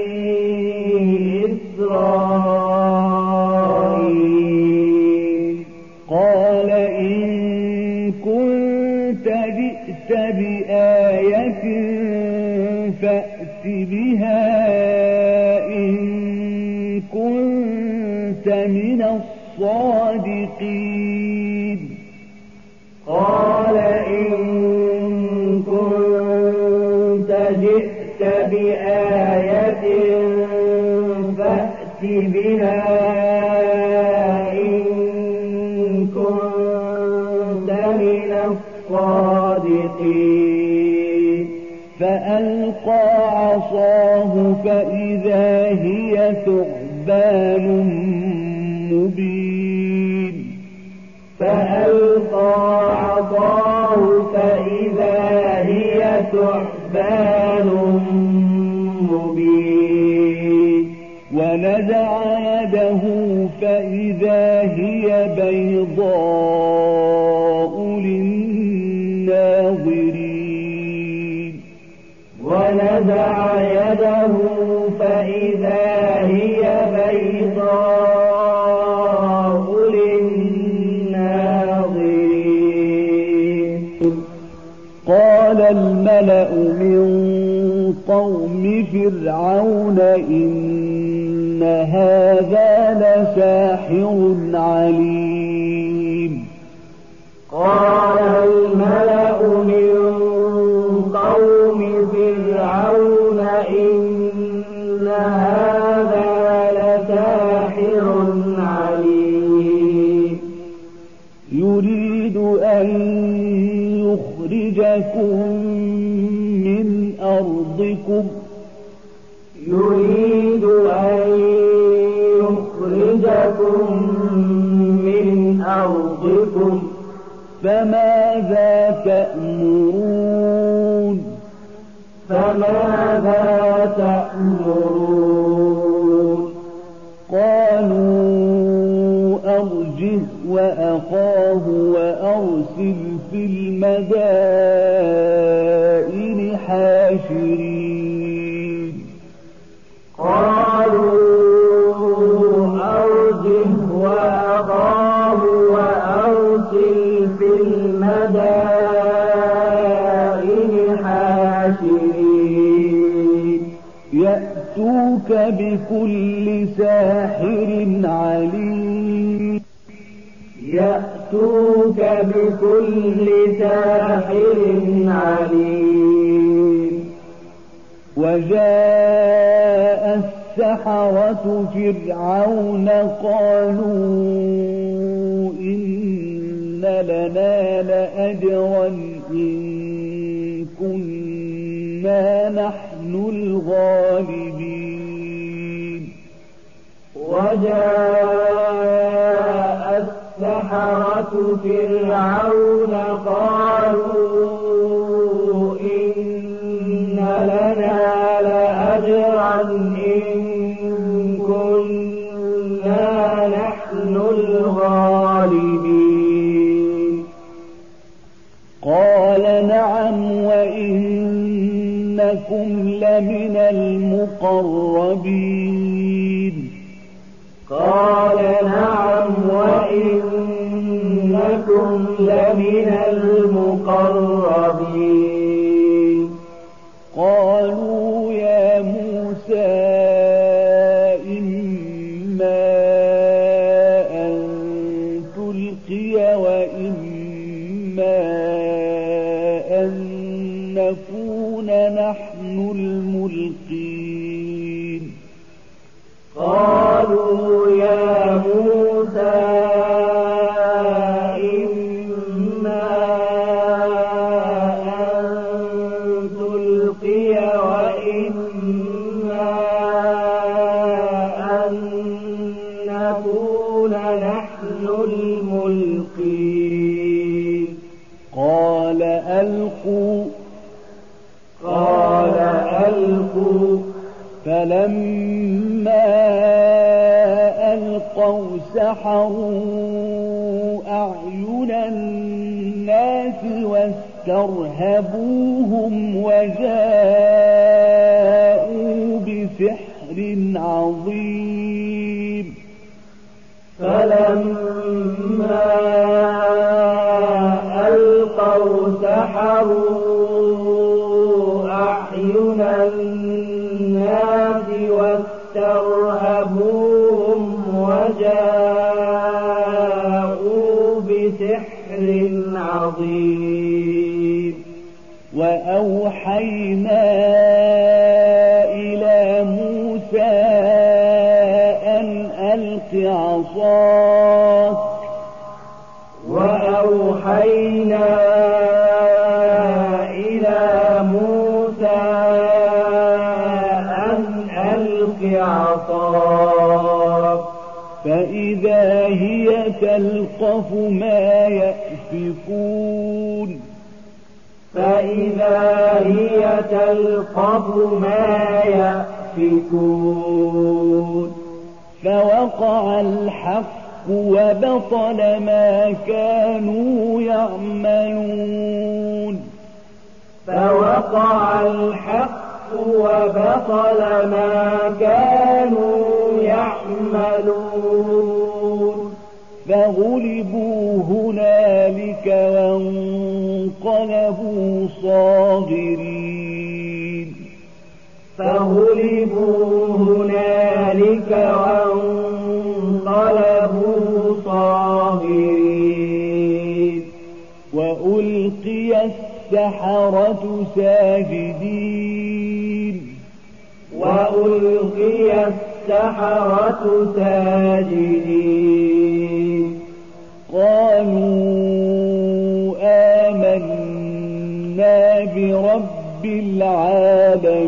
بها إن كنت من الصادقين. فألقى عصاه فإذا هي ثعبان مبين. فألقى عصاه فإذا هي ثعبان فإذا هي بيضاء للناظرين. ونزع يده فإذا هي بيضاء للناظرين. قال الملأ من قوم فرعون إن هذا لساحر عليم. قال الملأ من قوم فرعون إن هذا لساحر عليم. يريد أن يخرجكم من أرضكم. يريد فماذا تأمرون فماذا تأمرون قالوا أرجه وأخاه وأرسل في المدائن حاشرين يأتوك بكل ساحر عليم يأتوك بكل ساحر عليم وجاء السحرة فرعون قالوا إن لنا لأجرا إن كنا نحن الغالبين. وجاء السحرة فرعون قالوا إن لنا لأجرا وإنكم لمن المقربين قال نعم وإنكم لمن المقربين قالوا فلما ألقوا سحروا أعين الناس واسترهبوهم وجاءوا بسحر عظيم. فلما ألقوا سحروا وأوحينا إلى موسى أن ألق عصاك وأوحينا إلى موسى أن ألق عصاك فإذا هي تلقف ما يأفكون. فإذا هي تلقف ما يأفكون فوقع الحق وبطل ما كانوا يعملون فوقع الحق وبطل ما كانوا يعملون فغلبوا هنالك وانقلبوا صاغرين. فغلبوا هنالك وانقلبوا صاغرين. وألقي السحرة ساجدين. وألقي السحرة ساجدين. قالوا آمنا برب العالمين.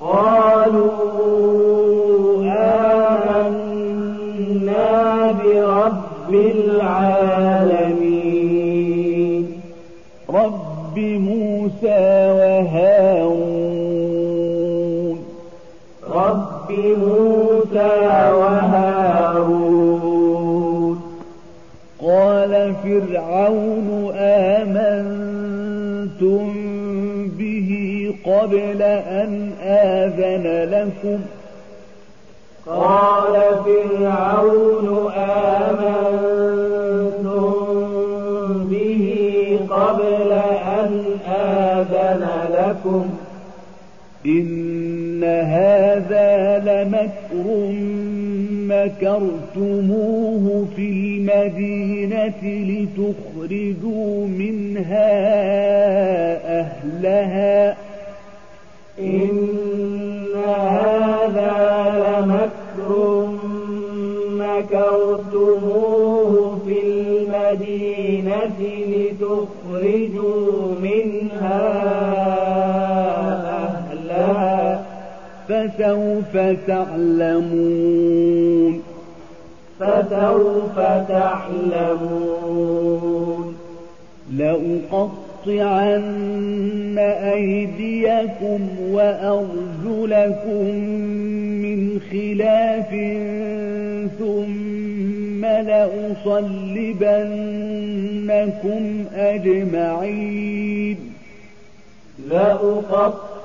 قالوا آمنا برب العالمين. رب موسى وهارون. رب موسى وهارون. فرعون آمنتم به قبل أن آذن لكم؟ قال فرعون آمنتم به قبل أن آذن لكم. إن هذا لمكر مكرتموه في المدينة لتخرجوا منها أهلها إن هذا لمكر مكرتموه في المدينة لتخرجوا فسوف تعلمون. فسوف تعلمون. لأقطعن أيديكم وأرجلكم من خلاف ثم لأصلبنكم أجمعين. لأقطعن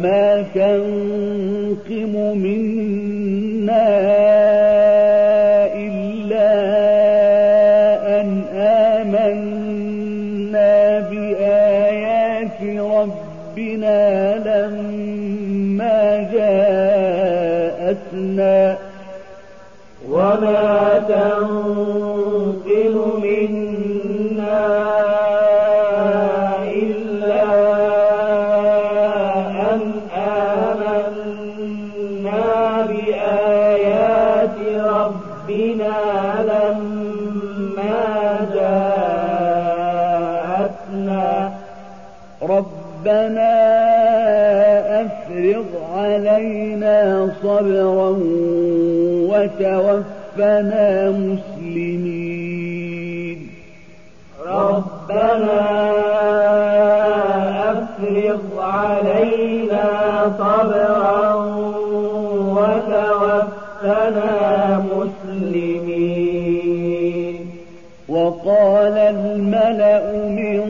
وما تنقم منا إلا أن آمنا بآيات ربنا لما جاءتنا وما تنقل ربنا أفرغ علينا صبرا وتوفنا مسلمين. ربنا أفرغ علينا صبرا وتوفنا مسلمين. وقال الملأ من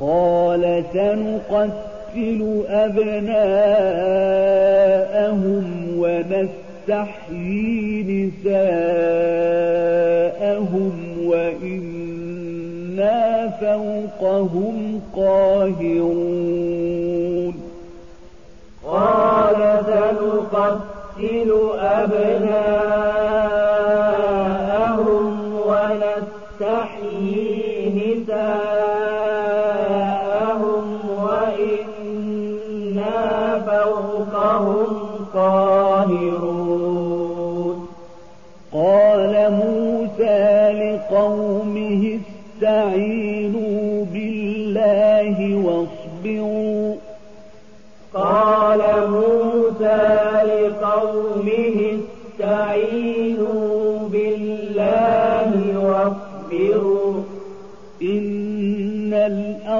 قال سنقتل أبناءهم ونستحيي نساءهم وإنا فوقهم قاهرون. قال سنقتل أبناءهم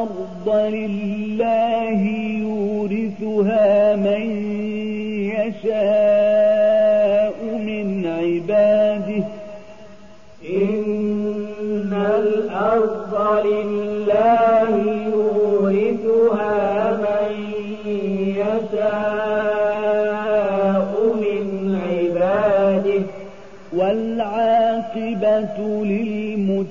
الأرض لله يورثها من يشاء من عباده. إن الأرض لله يورثها من يشاء من عباده. والعاقبة للمتقين.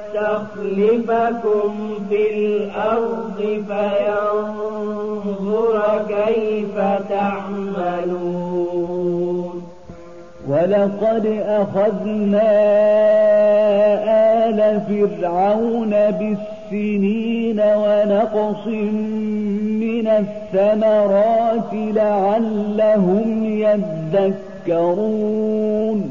في الأرض فينظر كيف تعملون. ولقد أخذنا آل فرعون بالسنين ونقص من الثمرات لعلهم يذكرون.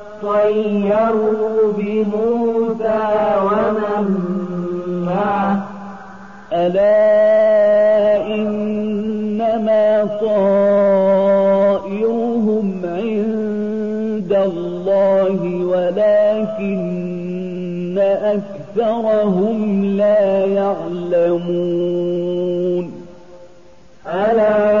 بموسى ومن معه ألا إنما طائرهم عند الله ولكن أكثرهم لا يعلمون ألا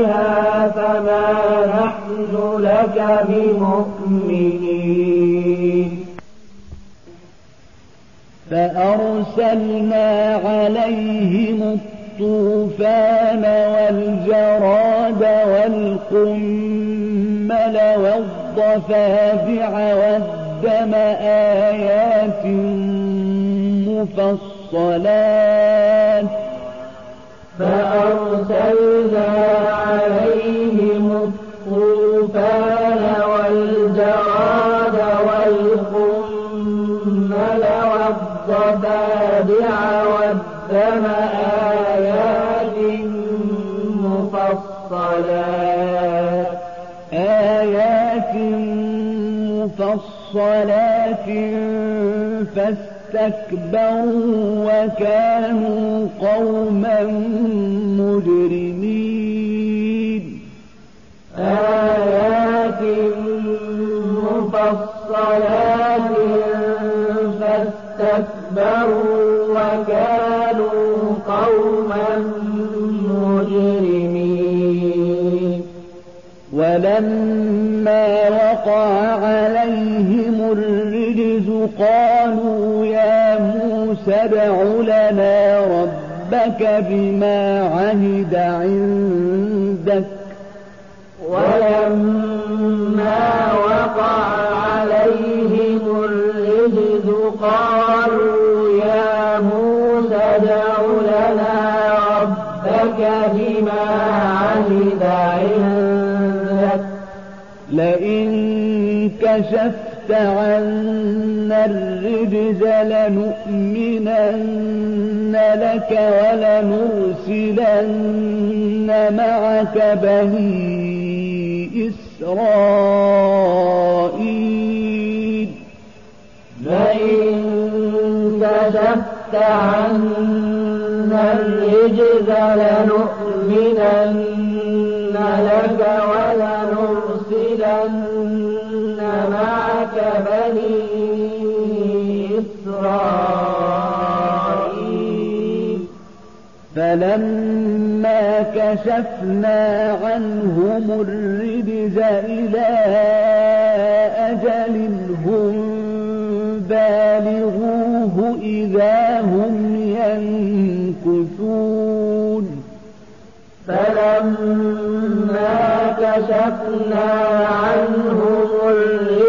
لك بمؤمنين. فأرسلنا عليهم الطوفان والجراد والقمل والضفادع والدم آيات مفصلات. فأرسلنا عليهم والضفادع والدم آيات مفصلات. آيات مفصلات فاستكبروا وكانوا قوما مجرمين. آيات مفصلات فاستكبروا وكانوا قوما مجرمين. ولما وقع عليهم الرجز قالوا يا موسى ادع لنا ربك بما عهد عندك. ولما وقع كشفت عنا الرجز لنؤمنن لك ولنرسلن معك بني إسرائيل. لئن كشفت عنا الرجز لنؤمنن لك ولنرسلن معك بني إسرائيل. فلما كشفنا عنهم الرجز إلى أجل هم بالغوه إذا هم ينكثون. فلما كشفنا عنهم الرجز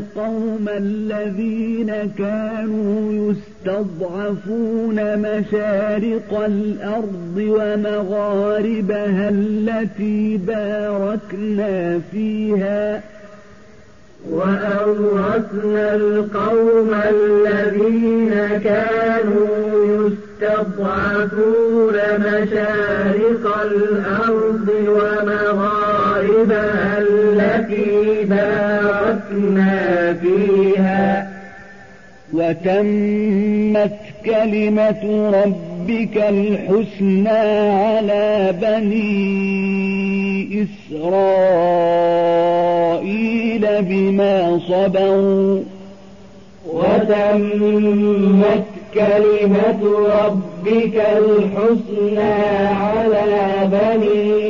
القوم الذين كانوا يستضعفون مشارق الأرض ومغاربها التي باركنا فيها وأورثنا القوم الذين كانوا يستضعفون مشارق الأرض ومغاربها التي باركنا فيها. وتمت كلمة ربك الحسنى على بني إسرائيل بما صبروا. وتمت كلمة ربك الحسنى على بني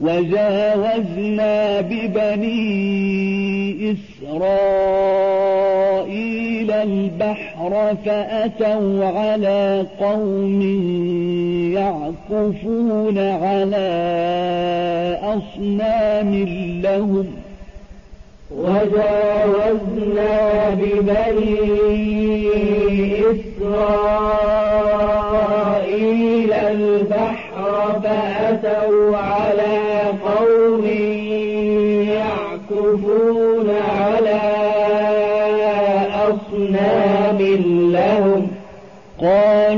وجاوزنا ببني إسرائيل البحر فأتوا على قوم يعكفون على أصنام لهم وجاوزنا ببني إسرائيل البحر فأتوا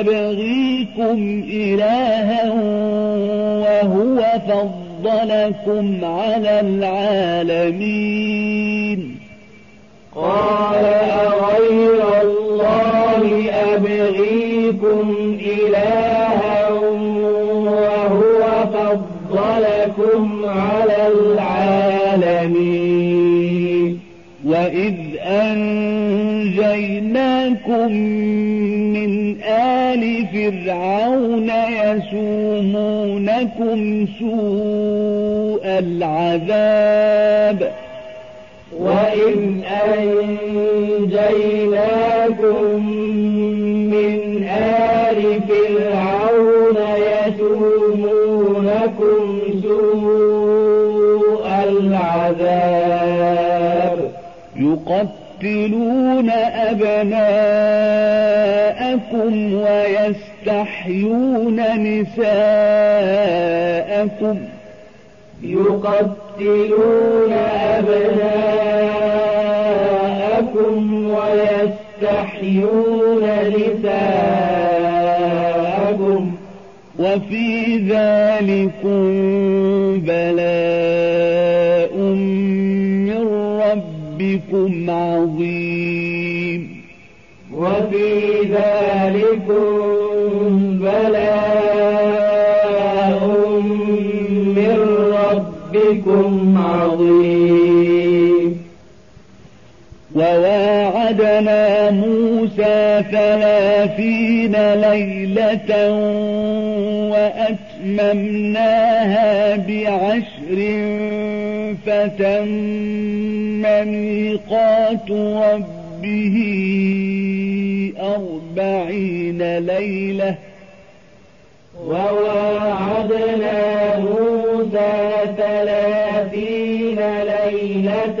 الله أبغيكم إلها وهو فضلكم على العالمين. قال أغير الله أبغيكم أنجيناكم من آل فرعون يسومونكم سوء العذاب. وإذ أنجيناكم يقتلون أبناءكم ويستحيون نساءكم. يقتلون أبناءكم ويستحيون نساءكم. وفي ذلكم بلاء. ربكم عظيم. وفي ذلكم بلاء من ربكم عظيم. وواعد وعدنا موسى ثلاثين ليلة وأتممناها بعشر فتم ميقات ربه أربعين ليلة وواعدنا موسى ثلاثين ليلة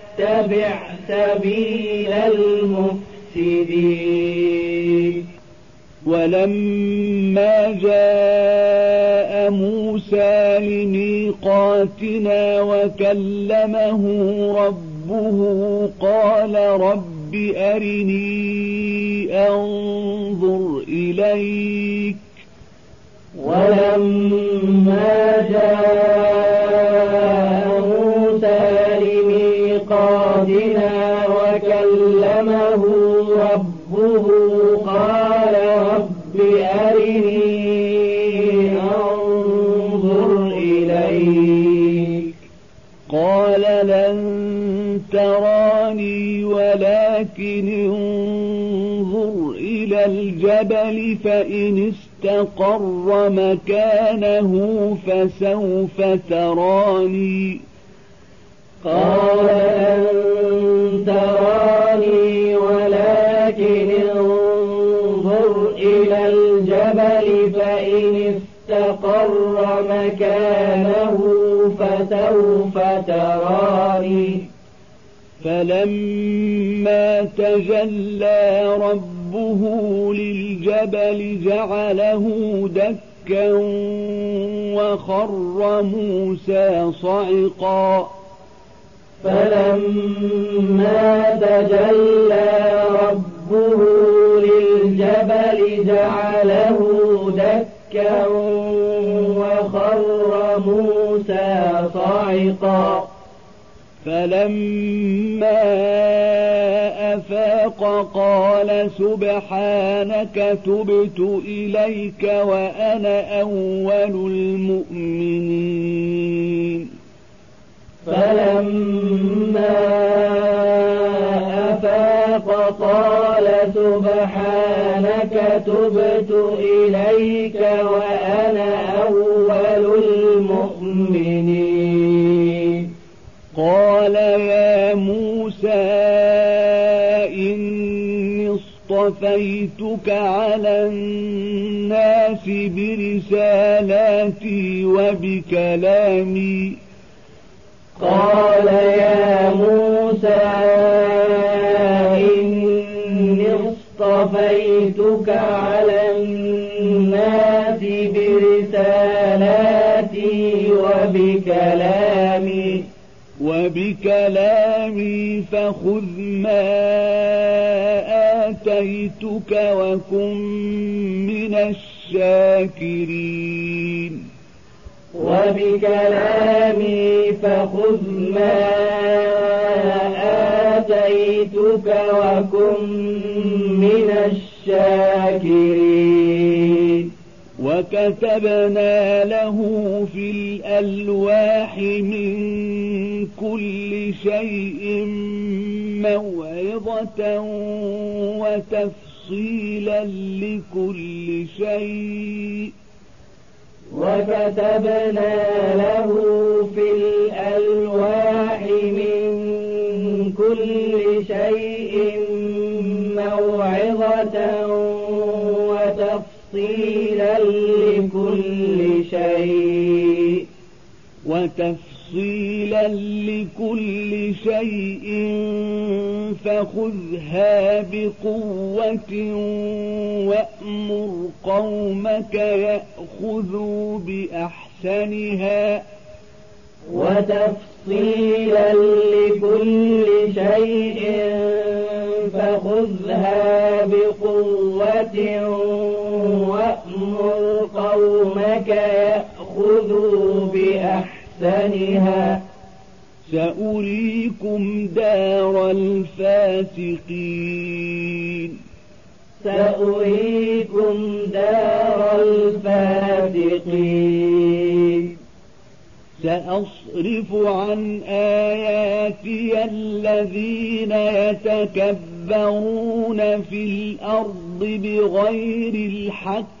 سبيل المفسدين. ولما جاء موسى لميقاتنا وكلمه ربه قال رب أرني أنظر إليك. ولما جاء تراني ولكن انظر إلى الجبل فإن استقر مكانه فسوف تراني. قال أن تراني ولكن انظر إلى الجبل فإن استقر مكانه فسوف تراني. فلما تجلى ربه للجبل جعله دكا وخر موسى صعقا. فلما تجلى ربه للجبل جعله دكا وخر موسى صعقا. فلما أفاق قال سبحانك تبت إليك وأنا أول المؤمنين فلما أفاق قال سبحانك تبت إليك وأنا أول المؤمنين قال يا موسى إني اصطفيتك على الناس برسالاتي وبكلامي. قال يا موسى إني اصطفيتك على الناس برسالاتي وبكلامي. وبكلامي فخذ ما آتيتك وكن من الشاكرين. وبكلامي فخذ ما آتيتك وكن من الشاكرين. وكتبنا له في الألواح من كل شيء موعظة وتفصيلا لكل شيء. وكتبنا له في الألواح من كل شيء موعظة وتفصيلا لكل شيء. وتفصيلا لكل شيء فخذها بقوة وأمر قومك يأخذوا بأحسنها. وتفصيلا لكل شيء فخذها بقوة قومك يأخذوا بأحسنها. سأريكم دار الفاسقين. سأريكم دار الفاسقين. سأصرف عن آياتي الذين يتكبرون في الأرض بغير الحق.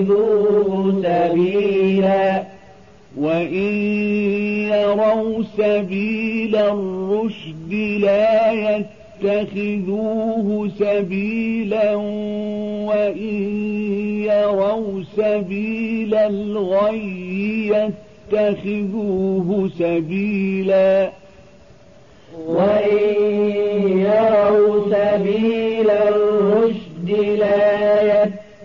يتخذوه سبيلا وإن يروا سبيل الرشد لا يتخذوه سبيلا وإن يروا سبيل الغي يتخذوه سبيلا وإن يروا سبيل الرشد لا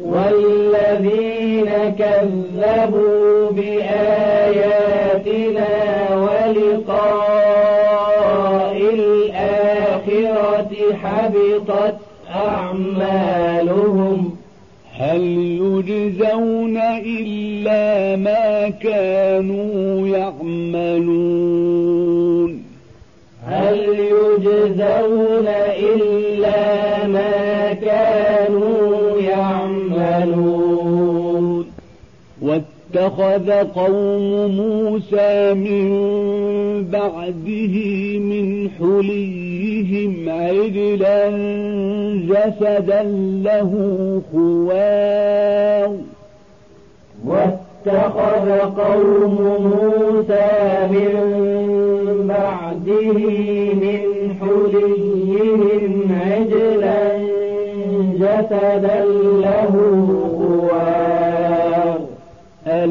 والذين كذبوا بآياتنا ولقاء الآخرة حبطت أعمالهم. هل يجزون إلا ما كانوا يعملون؟ هل يجزون إلا ما كانوا واتخذ قوم موسى من بعده من حليهم عجلا جسدا له خوار. واتخذ قوم موسى من بعده من حليهم عجلا جسدا له خوار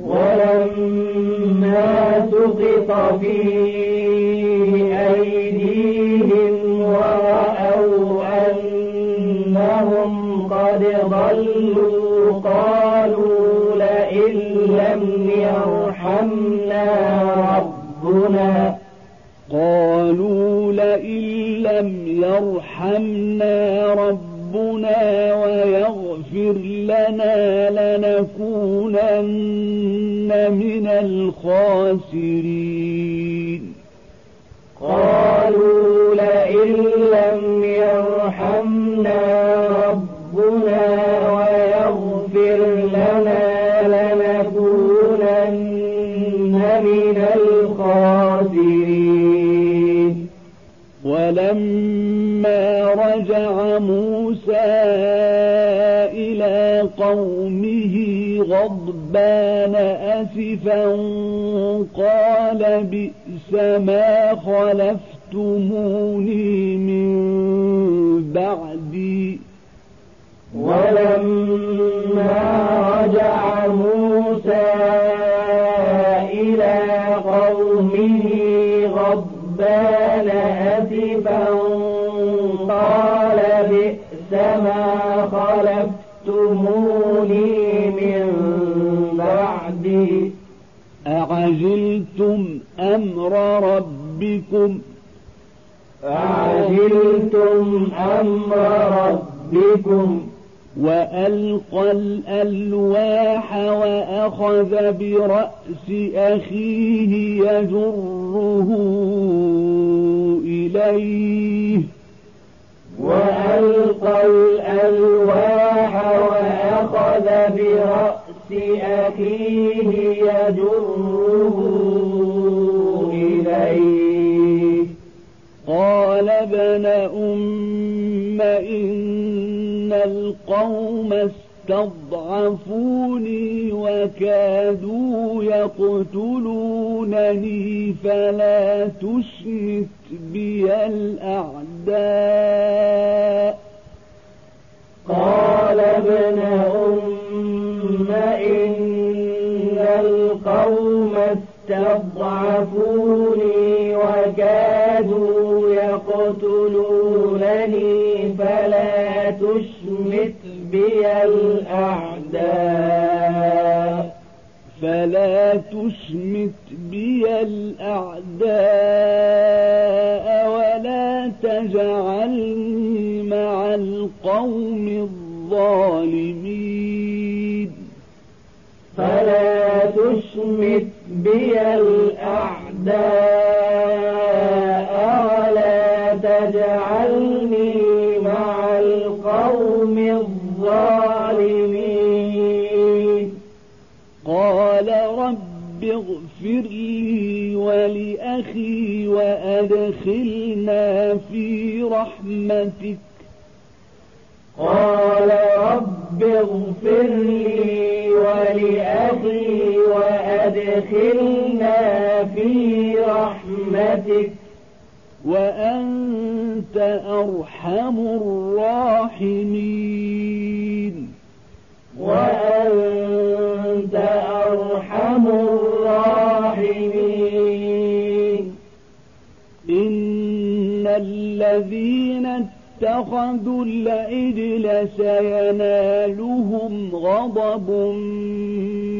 ولما سقط في أيديهم ورأوا أنهم قد ضلوا قالوا لئن لم يرحمنا ربنا قالوا لئن لم يرحمنا ربنا ويغفر لنا لنكونن من الخاسرين. قالوا لئن لم يرحمنا ربنا ويغفر لنا لنكونن من الخاسرين. ولما رجع موسى قومه غضبان أسفا قال بئس ما خلفتموني من بعدي. ولما أمر ربكم. أعجلتم أمر ربكم. وألقى الألواح وأخذ برأس أخيه يجره إليه. وألقى الألواح وأخذ برأس أخيه يجره ابن أم إن القوم استضعفوني وكادوا يقتلونني فلا تشمت بي الأعداء. قال ابن أم إن القوم استضعفوني وكادوا يقتلونني فلا تشمت بي الأعداء. فلا تشمت بي الأعداء ولا تجعلني مع القوم الظالمين. فلا تشمت بي الأعداء. اغفر لي ولأخي وأدخلنا في رحمتك. قال رب اغفر لي ولأخي وأدخلنا في رحمتك. وأنت أرحم الراحمين. وأنت أرحم الراحمين الذين اتخذوا العجل سينالهم غضب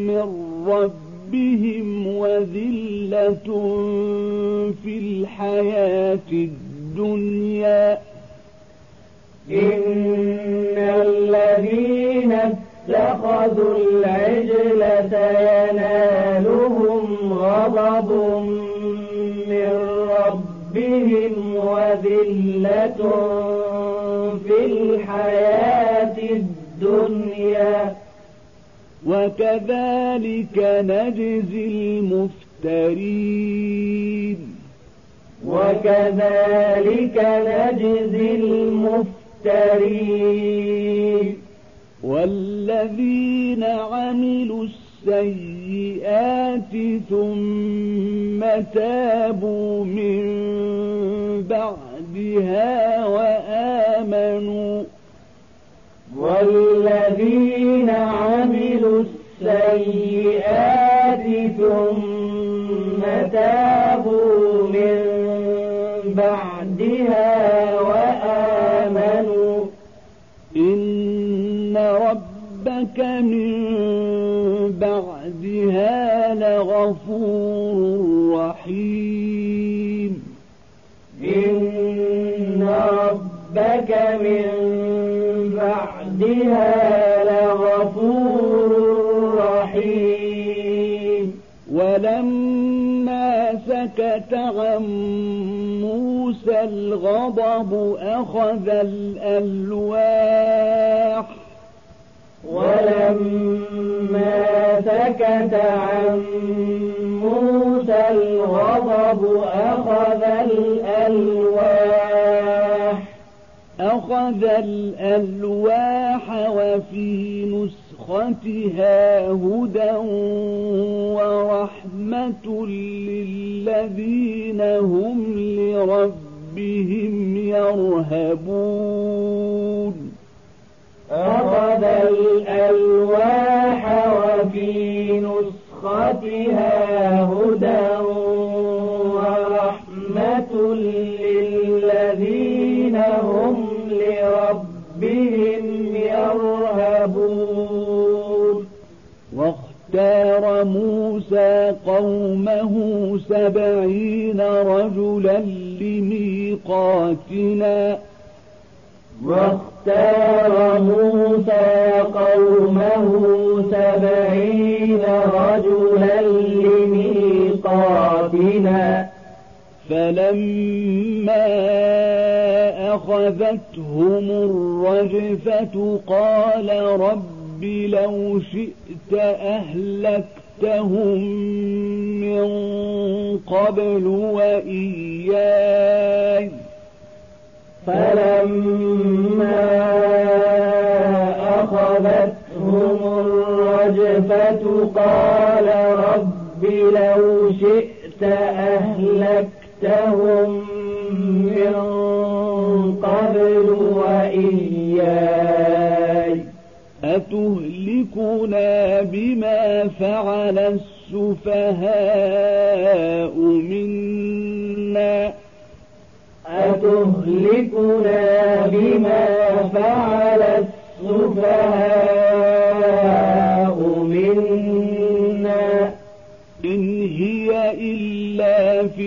من ربهم وذلة في الحياة الدنيا. إن الذين اتخذوا العجل سينالهم غضب من ربهم وذلة في الحياة الدنيا. وكذلك نجزي المفترين. وكذلك نجزي المفترين. والذين عملوا السيئات ثم تابوا من بعدها وآمنوا. والذين عملوا السيئات ثم تابوا من بعدها وآمنوا. إن ربك من بعدها لغفور رحيم إن ربك من بعدها لغفور رحيم. ولما سكت عن موسى الغضب أخذ الألواح. ولما سكت عن موسى الغضب أخذ الألواح. أخذ الألواح وفي نسختها هدى ورحمة للذين هم لربهم يرهبون. أخذ الألواح وفي نسختها هدى يرهبون واختار موسى قومه سبعين رجلا لميقاتنا. واختار موسى قومه سبعين رجلا لميقاتنا. فلما أخذتهم الرجفة قال رب لو شئت أهلكتهم من قبل وإياي. فلما أخذتهم الرجفة قال رب لو شئت أهلكتهم من وإياي أتهلكنا بما فعل السفهاء منا؟ أتهلكنا بما فعل السفهاء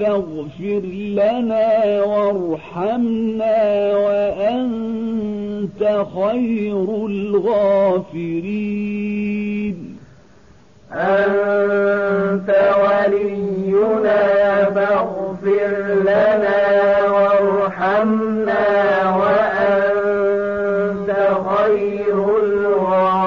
فاغفر لنا وارحمنا وأنت خير الغافرين. أنت ولينا فاغفر لنا وارحمنا وأنت خير الغافرين.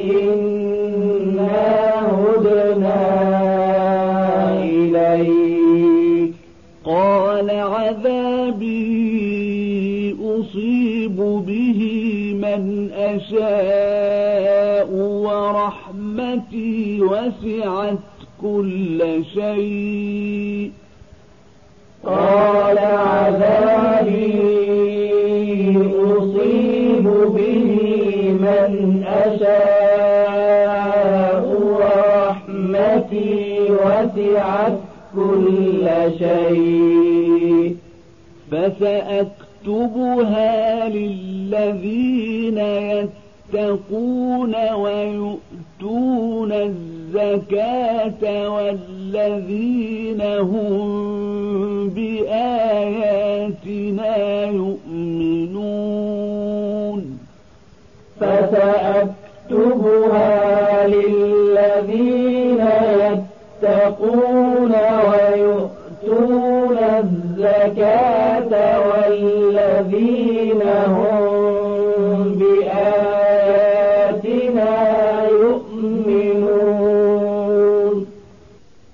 يعذب به من أشاء ورحمتي وسعت كل شيء قال عذابي أصيب به من أشاء ورحمتي وسعت كل شيء فسأكتب فسأكتبها للذين يتقون ويؤتون الزكاة والذين هم بآياتنا يؤمنون فسأكتبها للذين يتقون ويؤتون الزكاة والذين هم بآياتنا يؤمنون.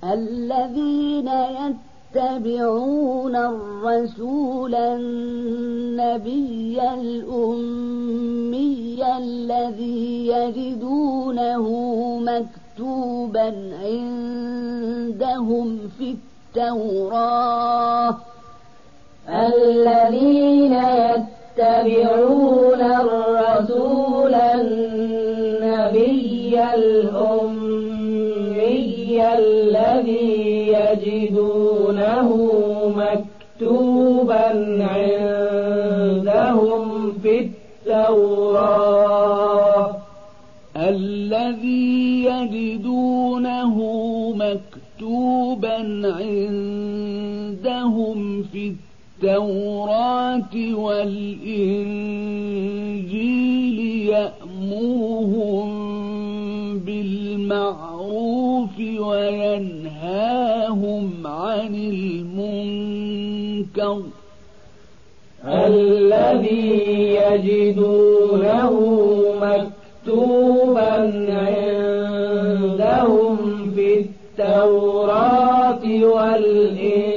الذين يتبعون الرسول النبي الأمي الذي يجدونه مكتوبا عندهم في التوراة الذين يتبعون الرسول النبي الأمي الذي يجدونه مكتوبا عندهم في التوراة. الذي يجدونه مكتوبا عندهم التوراة والإنجيل يأمرهم بالمعروف وينهاهم عن المنكر. الذي يجدونه مكتوبا عندهم في التوراة والإنجيل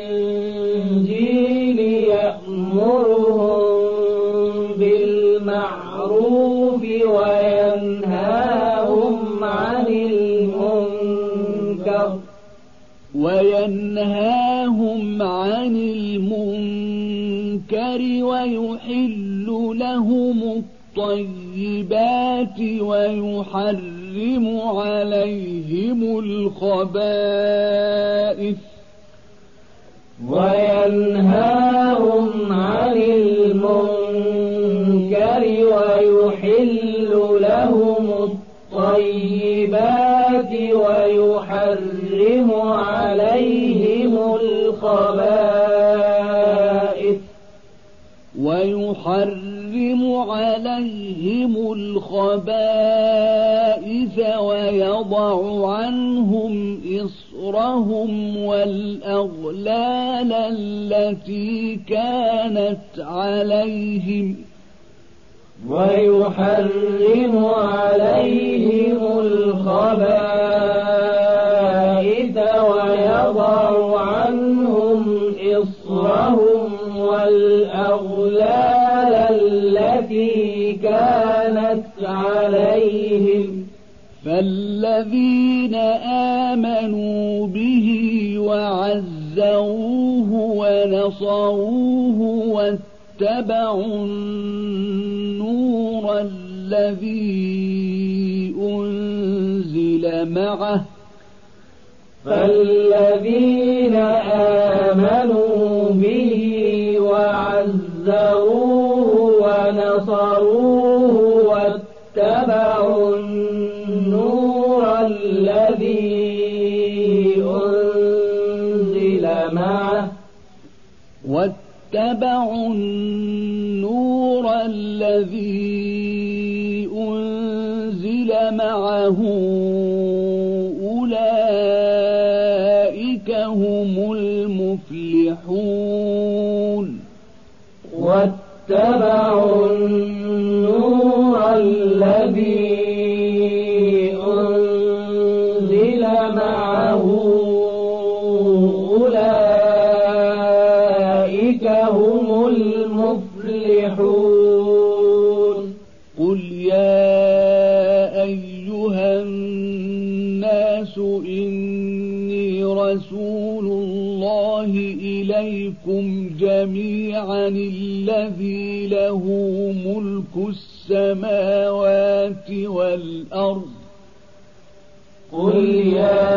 وينهاهم عن المنكر ويحل لهم الطيبات ويحرم عليهم الخبائث وينهاهم عن المنكر ويحل لهم الطيبات ويحرم عليهم الخبائث ويحرم عليهم الخبائث ويضع عنهم إصرهم والأغلال التي كانت عليهم ويحرم عليهم الخبائث إصرهم والأغلال التي كانت عليهم. فالذين آمنوا به وعزروه ونصروه واتبعوا النور الذي أنزل معه فالذين آمنوا به وعزروه ونصروه واتبعوا النور الذي أنزل معه واتبعوا النور الذي النور الذي أنزل معه أولئك هم المفلحون قل يا أيها الناس إني رسول الله إليكم جميعا الذي له ملك السماوات والأرض. قل يا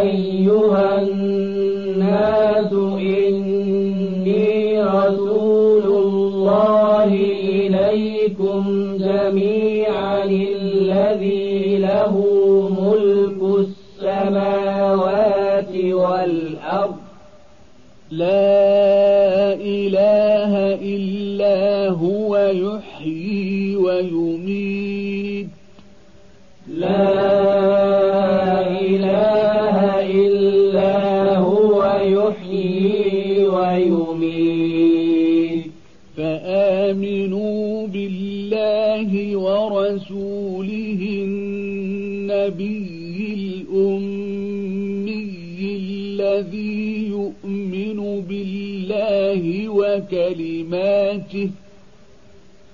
أيها الناس إني رسول الله إليكم جميعا الذي له ملك السماوات والأرض. لا ويميت لا إله إلا هو يحيي ويميت. فآمنوا بالله ورسوله النبي الأمي الذي يؤمن بالله وكلماته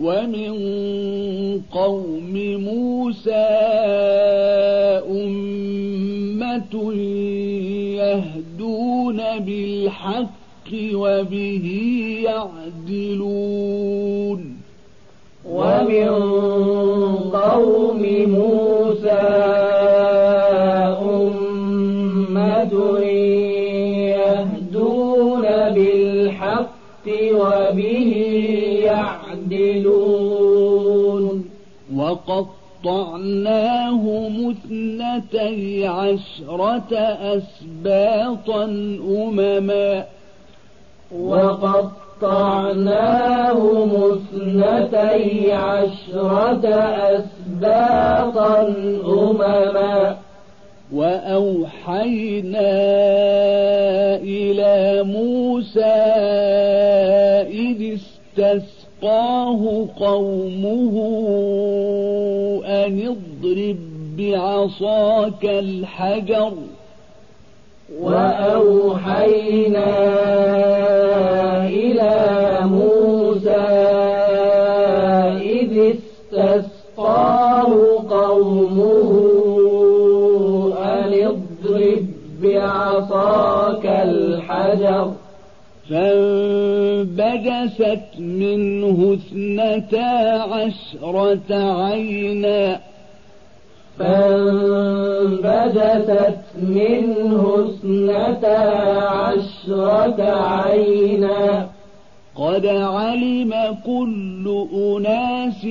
ومن قوم موسى أمة يهدون بالحق وبه يعدلون. ومن قوم وقطعناهم اثنتي عشرة أسباطا أمما. وقطعناهم اثنتي عشرة أسباطا أمما. وأوحينا إلى موسى إذ استسقاه قومه أن اضرب بعصاك الحجر وأوحينا إلى موسى إذ استسقاه قومه أن اضرب بعصاك الحجر فانبجست منه اثنتا عشرة عينا. فانبجست منه اثنتا عشرة عينا. قد علم كل أناس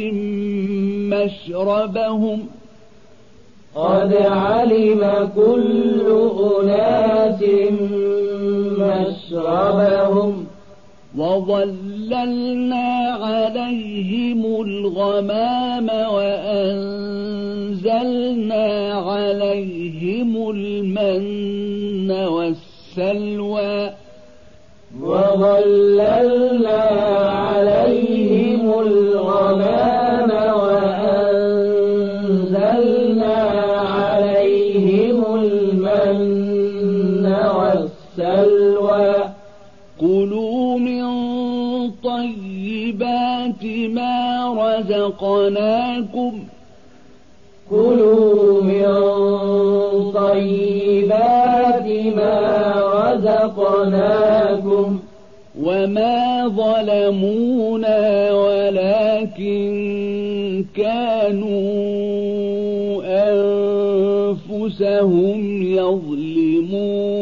مشربهم. قد علم كل أناس مشربهم. وظللنا عليهم الغمام وأنزلنا عليهم المن والسلوى. وظللنا رزقناكم كلوا من طيبات ما رزقناكم وما ظلمونا ولكن كانوا أنفسهم يظلمون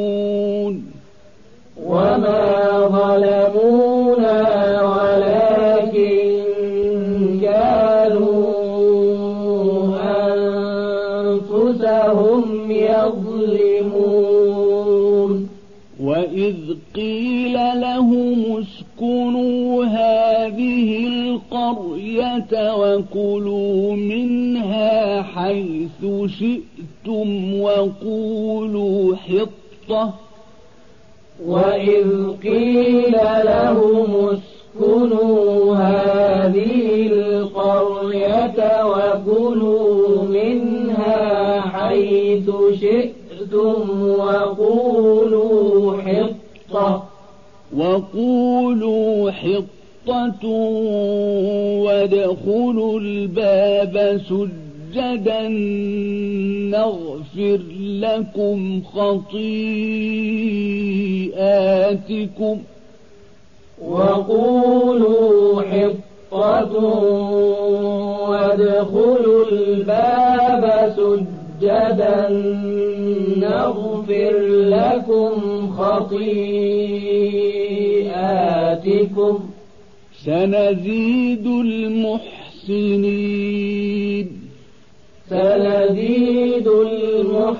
قيل لهم اسكنوا هذه القرية وكلوا منها حيث شئتم وقولوا حطة. وإذ قيل لهم اسكنوا هذه القرية وكلوا منها حيث شئتم وقولوا وقولوا حطة وادخلوا الباب سجدا نغفر لكم خطيئاتكم. وقولوا حطة وادخلوا الباب سجدا نغفر لكم خطيئاتكم. سنزيد المحسنين. سنزيد المحسنين.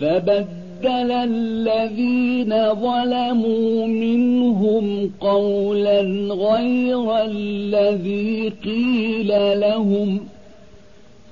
فبدل بدل الذين ظلموا منهم قولا غير الذي قيل لهم.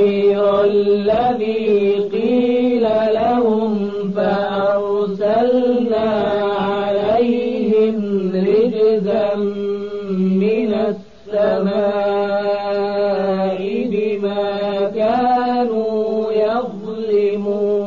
غير الذي قيل لهم فأرسلنا عليهم رجزا من السماء بما كانوا يظلمون.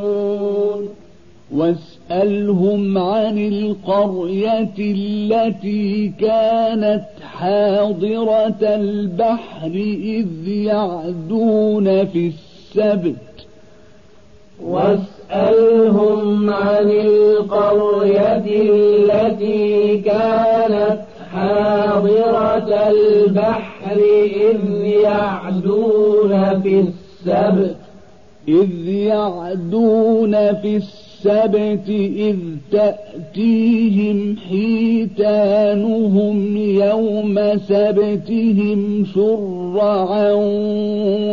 واسألهم عن القرية التي كانت حاضرة البحر إذ يعدون في السبت. واسألهم عن القرية التي كانت حاضرة البحر إذ يعدون في السبت. إذ يعدون في السبت. إذ تأتيهم حيتانهم يوم سبتهم شرعا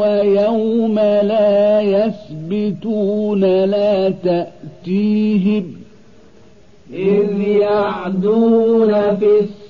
ويوم لا يسبتون لا تأتيهم إذ يعدون في السبت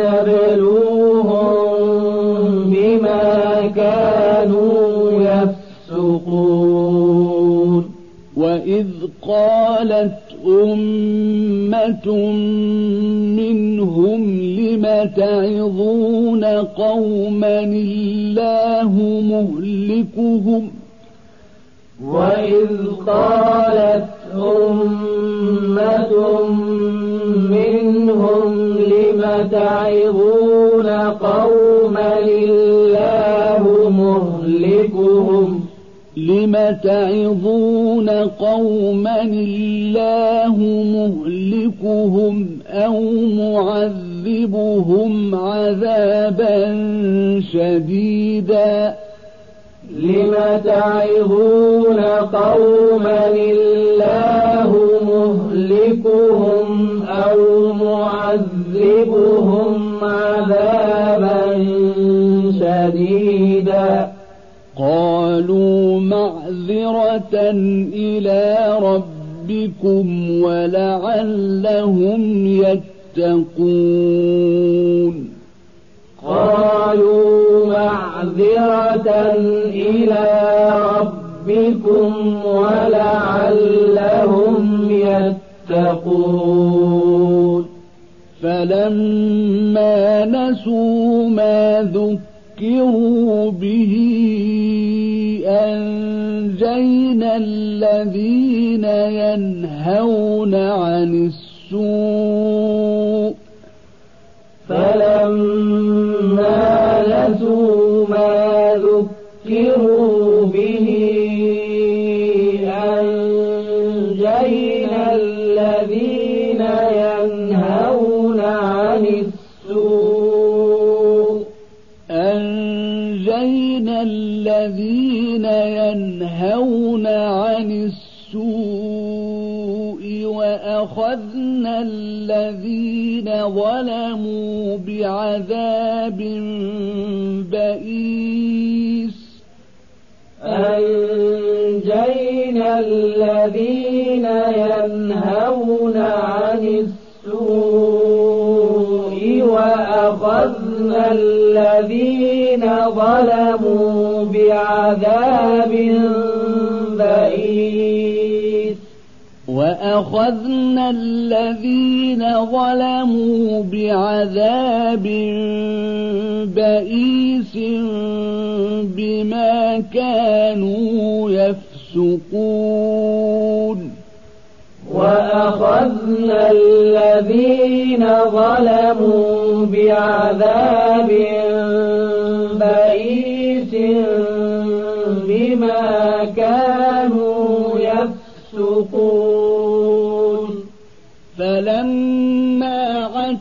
نبلوهم بما كانوا يفسقون. وإذ قالت أمة منهم لم تعظون قوما الله مهلكهم؟ وإذ قالت أمة منهم تعظون قوما الله مهلكهم. لم تعظون قوما الله مهلكهم أو معذبهم عذابا شديدا؟ لم تعظون قوما الله مهلكهم أو معذبهم عذابا شديدا. قالوا معذرة إلى ربكم ولعلهم يتقون. قالوا معذرة إلى ربكم ولعلهم يتقون. فلما نسوا ما ذكروا به أنجينا الذين ينهون عن السوء فلما نسوا وأخذنا الذين ظلموا بعذاب بئيس. أنجينا الذين ينهون عن السوء وأخذنا الذين ظلموا بعذاب وأخذنا الذين ظلموا بعذاب بئيس بما كانوا يفسقون وأخذنا الذين ظلموا بعذاب بئيس بما كانوا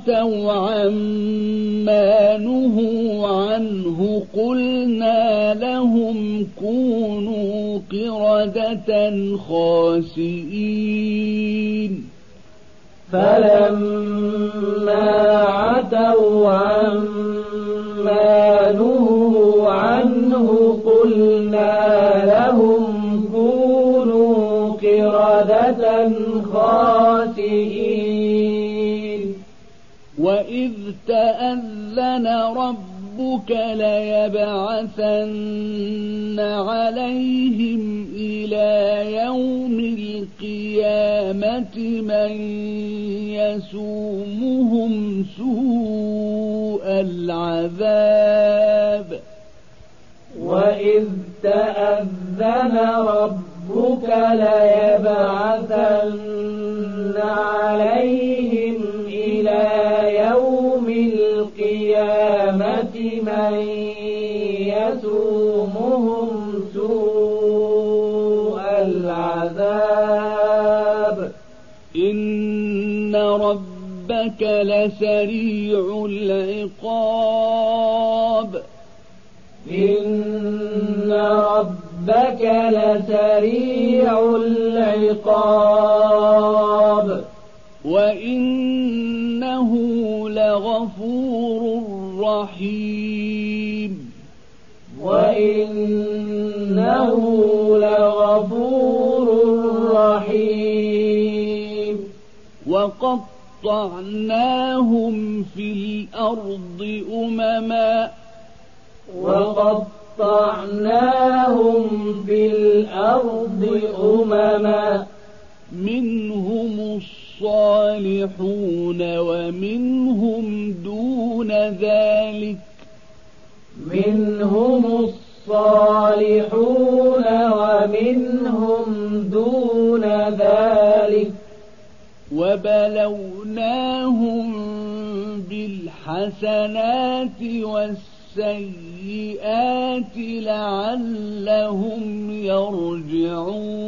عتوا عما نهوا عنه قلنا لهم كونوا قردة خاسئين. فلما عتوا عما نهوا وإذ تأذن ربك ليبعثن عليهم إلى يوم القيامة من يسومهم سوء العذاب وإذ تأذن ربك ليبعثن عليهم إلى من يسومهم سوء العذاب. إن ربك لسريع العقاب. إن ربك لسريع العقاب. وإنه لغفور رحيم وإنه لغفور رحيم. وقطعناهم في الأرض أمما. وقطعناهم في الأرض أمما. منهم الصالحون ومنهم دون ذلك منهم الصالحون ومنهم دون ذلك وبلوناهم بالحسنات والسيئات لعلهم يرجعون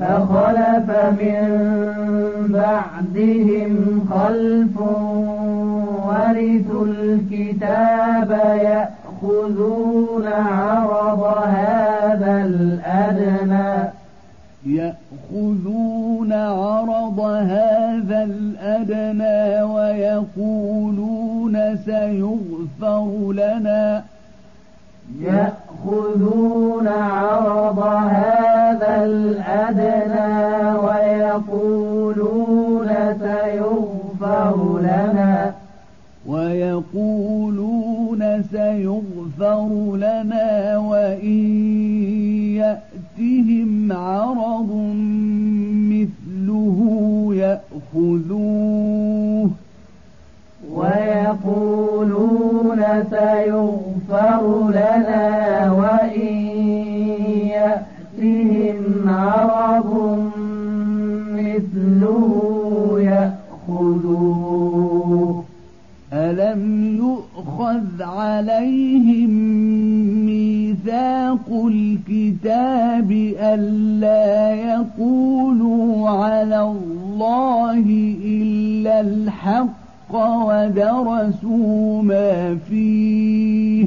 فخلف من بعدهم خلف ورثوا الكتاب يأخذون عرض هذا الأدنى. يأخذون عرض هذا الأدنى ويقولون سيغفر لنا. يأخذون عرض هذا الأدنى ويقولون سيغفر لنا. ويقولون سيغفر لنا وإن يأتهم عرض مثله يأخذوه. ويقولون سيغفر لنا وإن يأتهم عرض مثله يأخذوه. ألم يؤخذ عليهم ميثاق الكتاب ألا يقولوا على الله إلا الحق ودرسوا ما فيه؟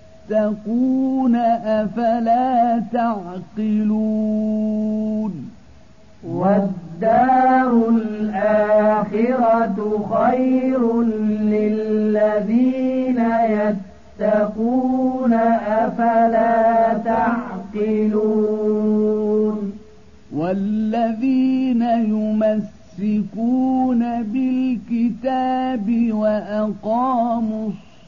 أفلا تعقلون والدار الآخرة خير للذين يتقون أفلا تعقلون والذين يمسكون بالكتاب وأقاموا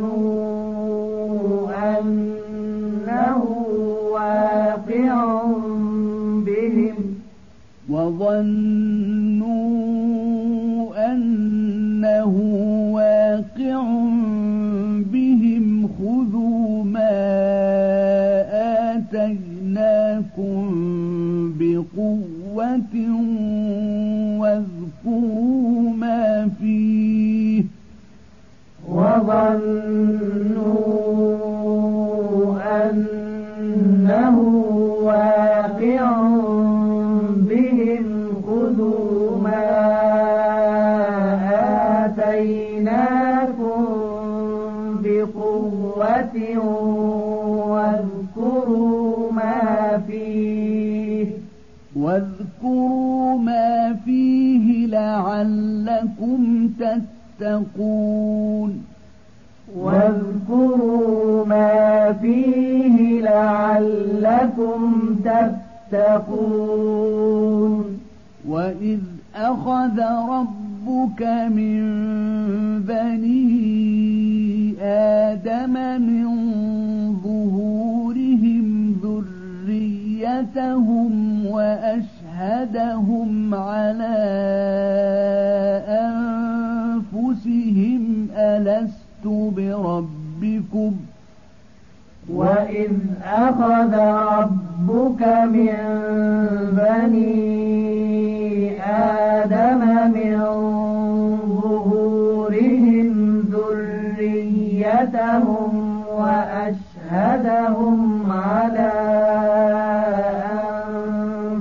وظنوا أنه واقع بهم. وظنوا وظنوا أنه واقع بهم خذوا ما آتيناكم بقوة واذكروا ما فيه. واذكروا ما فيه لعلكم تتقون. واذكروا ما فيه لعلكم تتقون. وإذ أخذ ربك من بني آدم من ظهورهم ذريتهم وأشهدهم على أنفسهم ألست بربكم. وإذ أخذ ربك من بني آدم من ظهورهم ذريتهم وأشهدهم على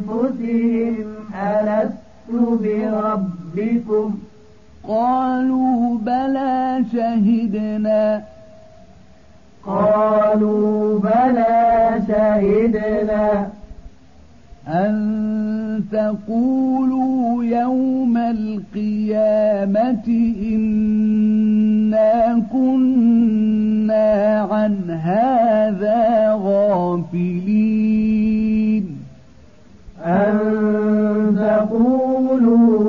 أنفسهم ألست بربكم قالوا بلى شهدنا. قالوا بلى شهدنا. أن تقولوا يوم القيامة إنا كنا عن هذا غافلين. أن تقولوا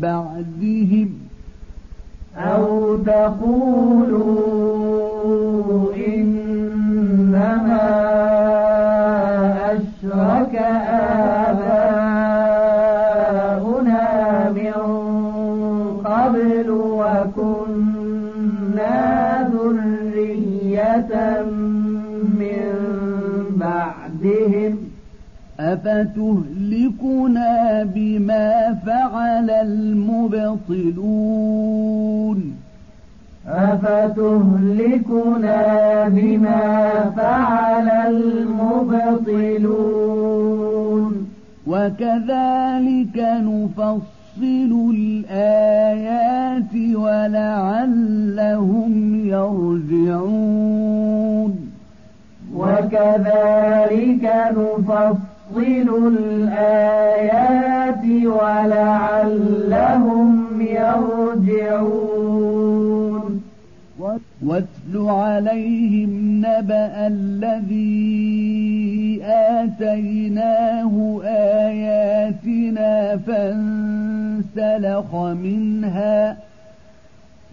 بعدهم أو تقولوا إنما أشرك آباؤنا أفتهلكنا بما فعل المبطلون أفتهلكنا بما فعل المبطلون وكذلك نفصل الآيات ولعلهم يرجعون وكذلك نفصل الآيات ولعلهم يرجعون. واتل عليهم نبأ الذي آتيناه آياتنا فانسلخ منها.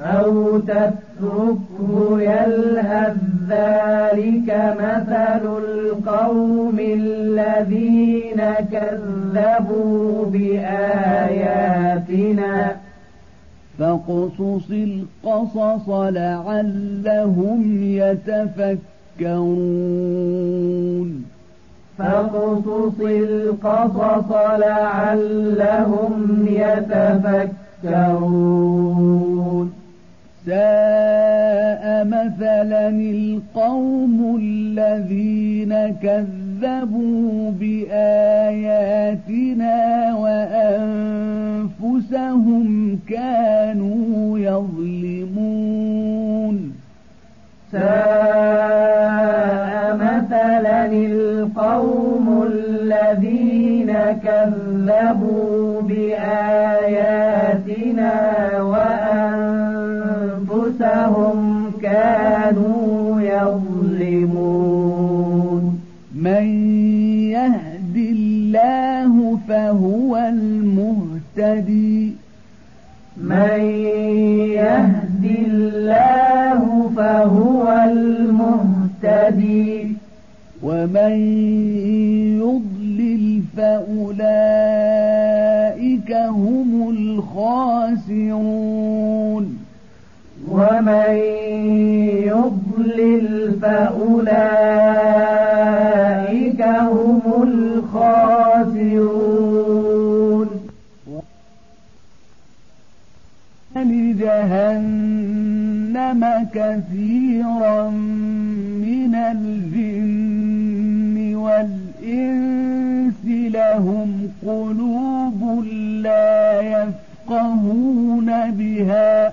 أو تتركه يلهث ذلك مثل القوم الذين كذبوا بآياتنا فاقصص القصص لعلهم يتفكرون. فاقصص القصص لعلهم يتفكرون. ساء مثلا القوم الذين كذبوا بآياتنا وأنفسهم كانوا يظلمون. ساء مثلا القوم الذين كذبوا بآياتنا وأنفسهم يظلمون. من يهد الله فهو المهتد المهتدي. من يهد الله فهو المهتدي. ومن يضلل فأولئك هم الخاسرون. ومن يضلل فأولئك هم الخاسرون. لجهنم كثيرا من الجن والإنس لهم قلوب لا يفقهون بها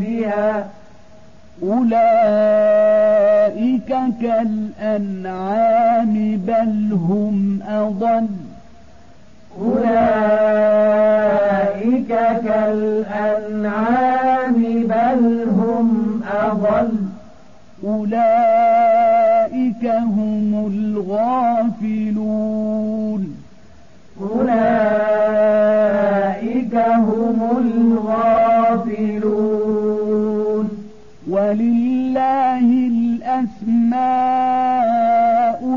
بها أولئك كالأنعام بل هم أضل. أولئك كالأنعام بل هم أضل. أولئك ولله الأسماء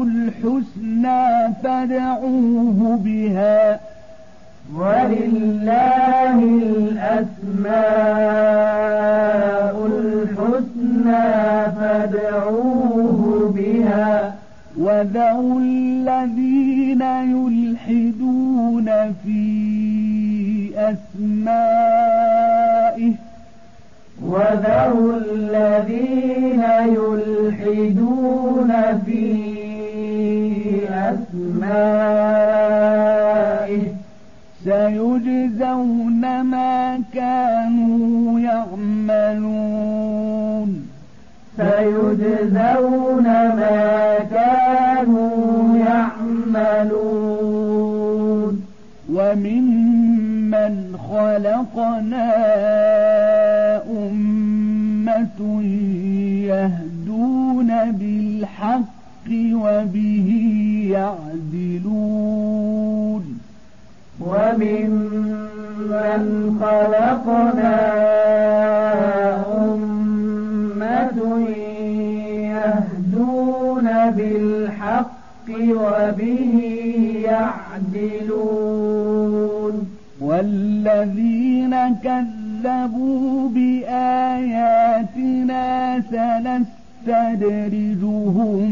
الحسنى فادعوه بها. ولله الأسماء الحسنى فادعوه بها. وذروا الذين يلحدون في أسمائه وذروا الذين يلحدون في أسمائه سيجزون ما كانوا يعملون سيجزون ما كانوا يعملون وممن خلقنا يهدون بالحق وبه يعدلون. وممن خلقنا أمة يهدون بالحق وبه يعدلون. والذين كذبوا بآياتنا سنستدرجهم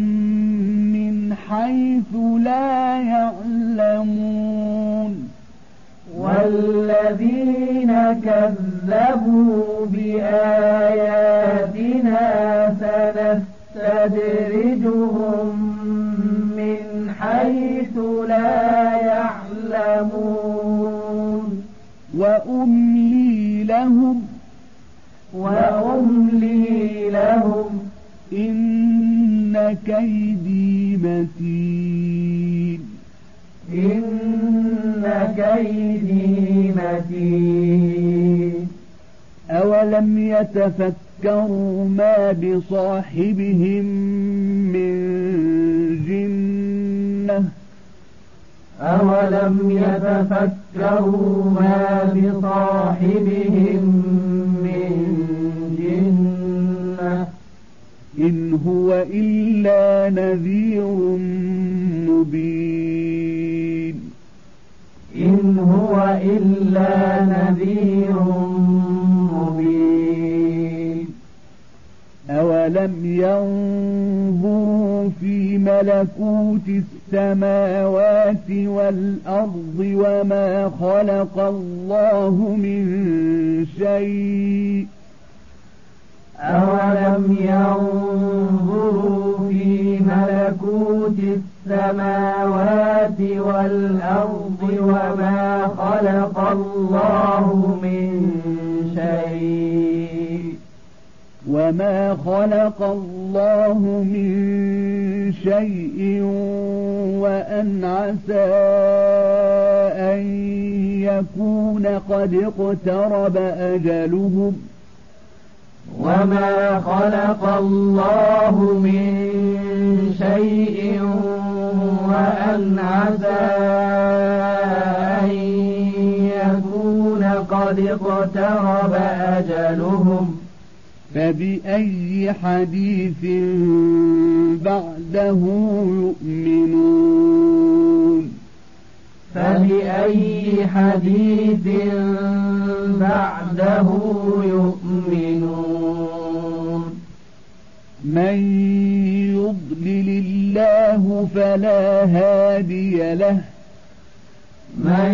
من حيث لا يعلمون والذين كذبوا بآياتنا سنستدرجهم من حيث لا يعلمون وأملي لهم وأملي لهم إن كيدي متين. إن كيدي متين. أولم يتفكروا ما بصاحبهم من جنة؟ أولم يتفكروا ما بصاحبهم من جنة؟ إن هو إلا نذير مبين. إن هو إلا نذير مبين. أولم ينظروا في ملكوت السماوات والأرض وما خلق الله من شيء أولم ينظروا في ملكوت السماوات والأرض وما خلق الله من وما خلق الله من شيء وأن عسى أن يكون قد اقترب أجلهم ۖ وما خلق الله من شيء وأن عسى أن يكون قد اقترب أجلهم فبأي حديث بعده يؤمنون؟ فبأي حديث بعده يؤمنون؟ من يضلل الله فلا هادي له. من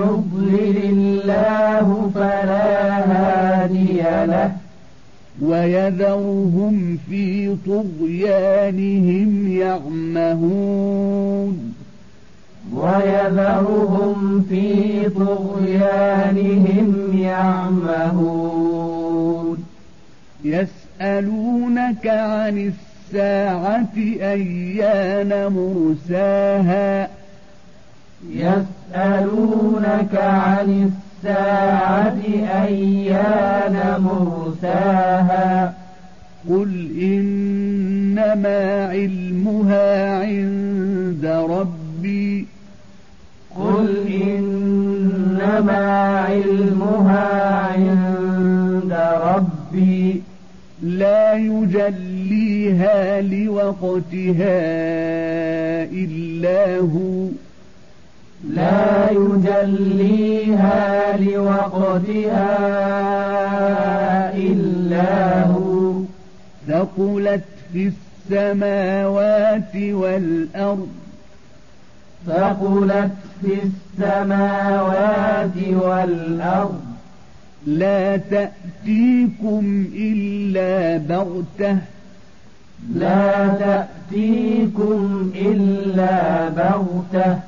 يضلل الله فلا هادي له. ويذرهم في طغيانهم يعمهون. ويذرهم في طغيانهم يعمهون. يسألونك عن الساعة أيان مرساها. يسألونك عن الساعة أيان مرساها قل إنما علمها عند ربي. قل إنما علمها عند ربي. لا يجليها لوقتها إلا هو. لا يجليها لوقتها إلا هو. ثقلت في السماوات والأرض. ثقلت في السماوات والأرض. لا تأتيكم إلا بغتة. لا تأتيكم إلا بغتة.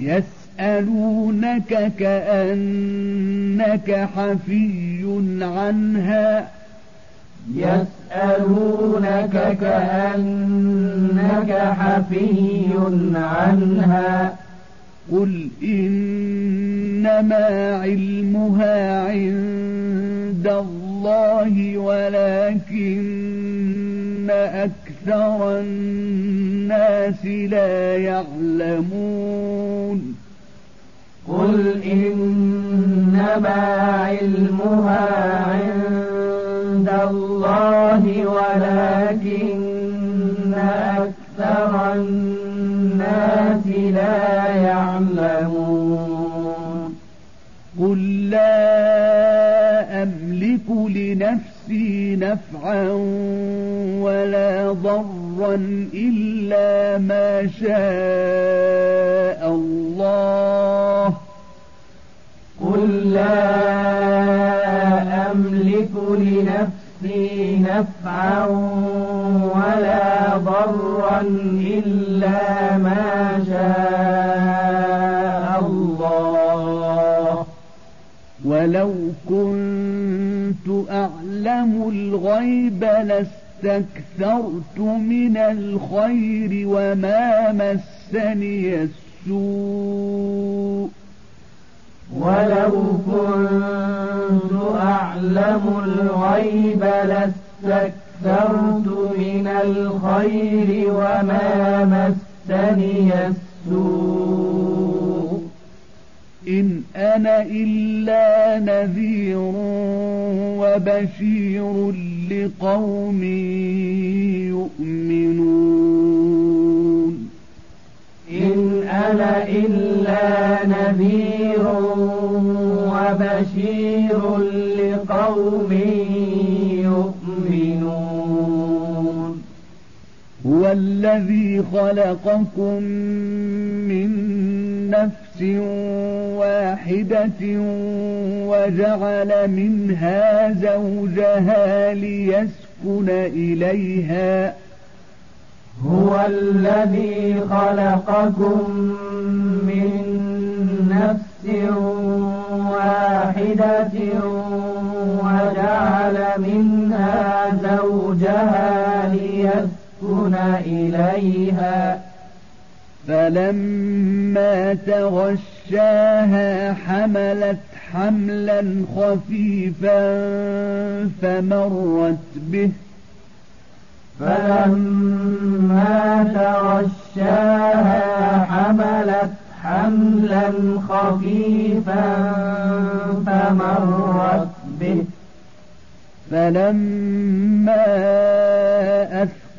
يسألونك كأنك حفي عنها. يسألونك كأنك حفي عنها. قل إنما علمها عند الله ولكن أكثر الناس لا يعلمون قل إنما علمها عند الله ولكن أكثر الناس لا يعلمون قل لا أملك لنفسي نفعا ولا ضرا إلا ما شاء الله. قل لا أملك لنفسي نفعا ولا ضرا إلا ما شاء الله. ولو كنت أعلم الغيب لاستكثرت من الخير وما مسني السوء. ولو كنت أعلم الغيب لاستكثرت من الخير وما مسني السوء. إن أنا إلا نذير وبشير لقوم يؤمنون. إن أنا إلا نذير وبشير لقوم يؤمنون الذي خلقكم من نفس واحدة وجعل منها زوجها ليسكن إليها هو الذي خلقكم من نفس واحدة وجعل منها زوجها ليسكن إليها. فلما تغشاها حملت حملا خفيفا فمرت به. فلما تغشاها حملت حملا خفيفا فمرت به. فلما أثقلت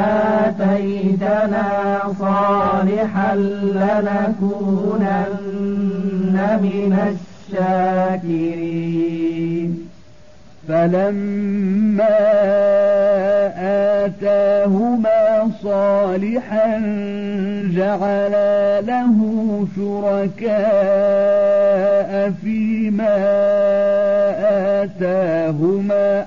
آتيتنا صالحا لنكونن من الشاكرين. فلما آتاهما صالحا جعلا له شركاء فيما آتاهما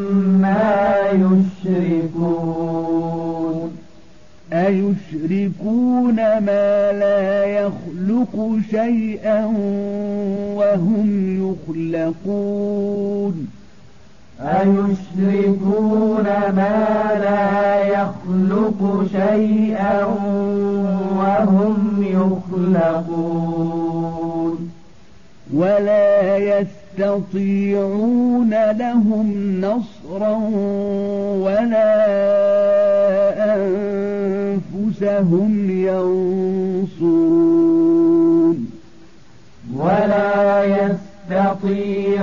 يشركون. أيشركون ما لا يخلق شيئا وهم يخلقون؟ أيشركون ما لا يخلق شيئا وهم يخلقون. ولا يستطيعون لهم نصرا ولا أنفسهم ينصرون. ولا يستطيعون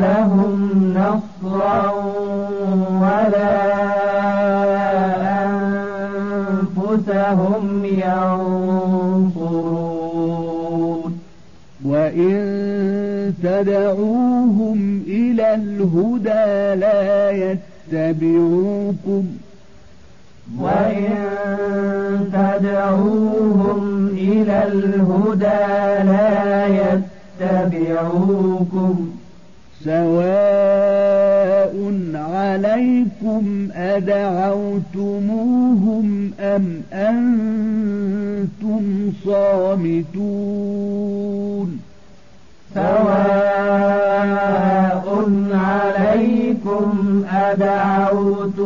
لهم نصرا ولا أنفسهم ينصرون. وإن تدعوهم إلى الهدى لا يتبعوكم وإن تدعوهم إلى الهدى لا يتبعوكم. سواء عليكم أدعوتموهم أم أنتم صامتون. سواء عليكم أدعوتموهم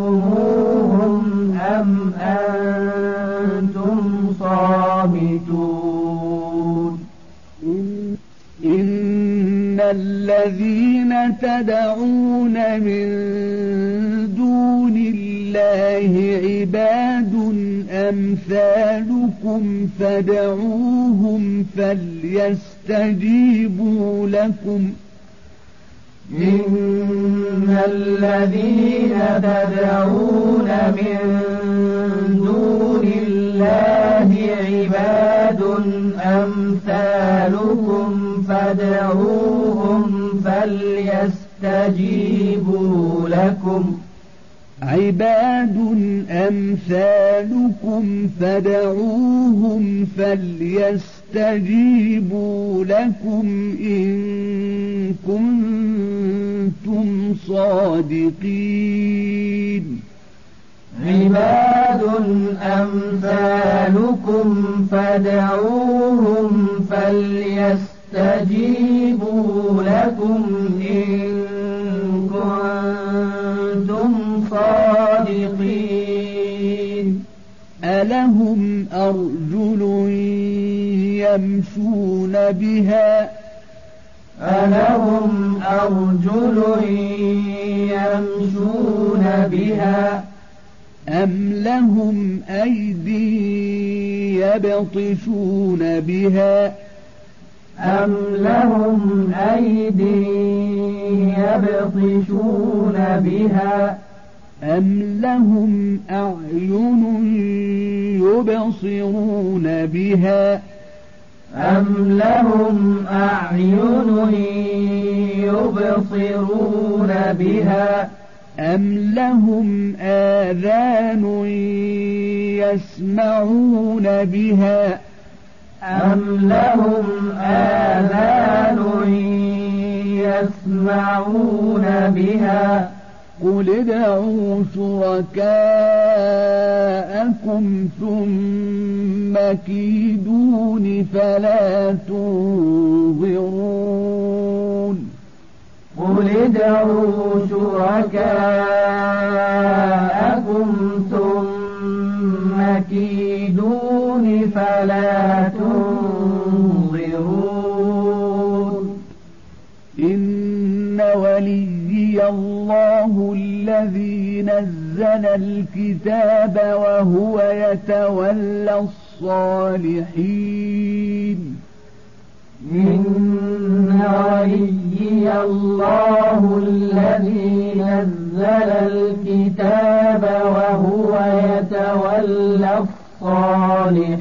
أم أنتم صامتون؟ إن, الذين تدعون من الله عباد أمثالكم فدعوهم فليستجيبوا لكم. إن الذين تدعون من دون الله عباد أمثالكم فادعوهم فليستجيبوا لكم. عباد أمثالكم فدعوهم فليستجيبوا لكم إن صادقين. عباد أمثالكم فدعوهم فليستجيبوا لكم إن كنتم صادقين. ألهم أرجل يمشون بها؟ ألهم أرجل يمشون بها؟ أم لهم أيدي يبطشون بها؟ أم لهم أيدي يبطشون بها؟ أم لهم أعين يبصرون بها أم لهم أعين يبصرون بها أم لهم آذان يسمعون بها أم لهم آذان يسمعون بها قل ادعوا شركاءكم ثم كيدون فلا تنظرون قل ادعوا شركاءكم ثم كيدون فلا تنظرون إن وليي الله الذي نزل الكتاب وهو يتولى الصالحين. إن وليي الله الذي نزل الكتاب وهو يتولى الصالحين.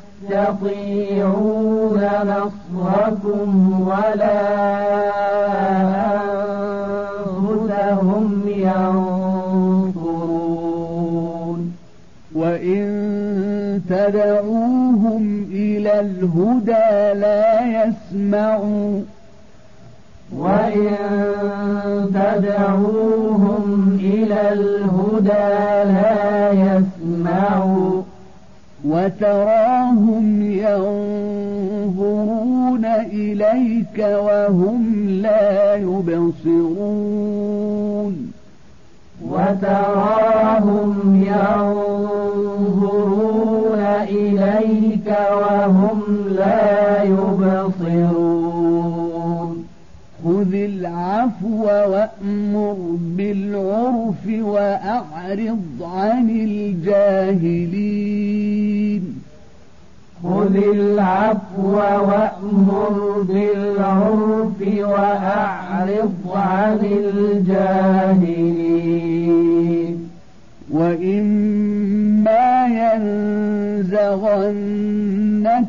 نصركم ولا أنفسهم ينصرون. وإن تدعوهم إلى الهدى لا يسمعوا. وإن تدعوهم إلى الهدى لا يسمعوا. وتراهم ينظرون إليك وهم لا يبصرون. وتراهم ينظرون العفو وأمر بالعرف وأعرض عن الجاهلين. خذ العفو وأمر بالعرف وأعرض عن الجاهلين. وإما ينزغنك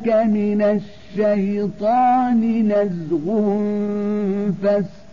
من الشيطان نزغ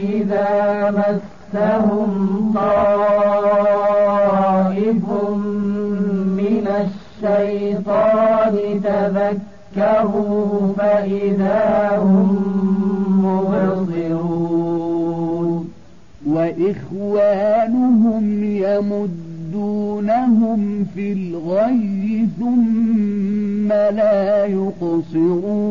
إذا مسهم طائف من الشيطان تذكروا فإذا هم مبصرون. وإخوانهم يمدونهم في الغي ثم لا يقصرون.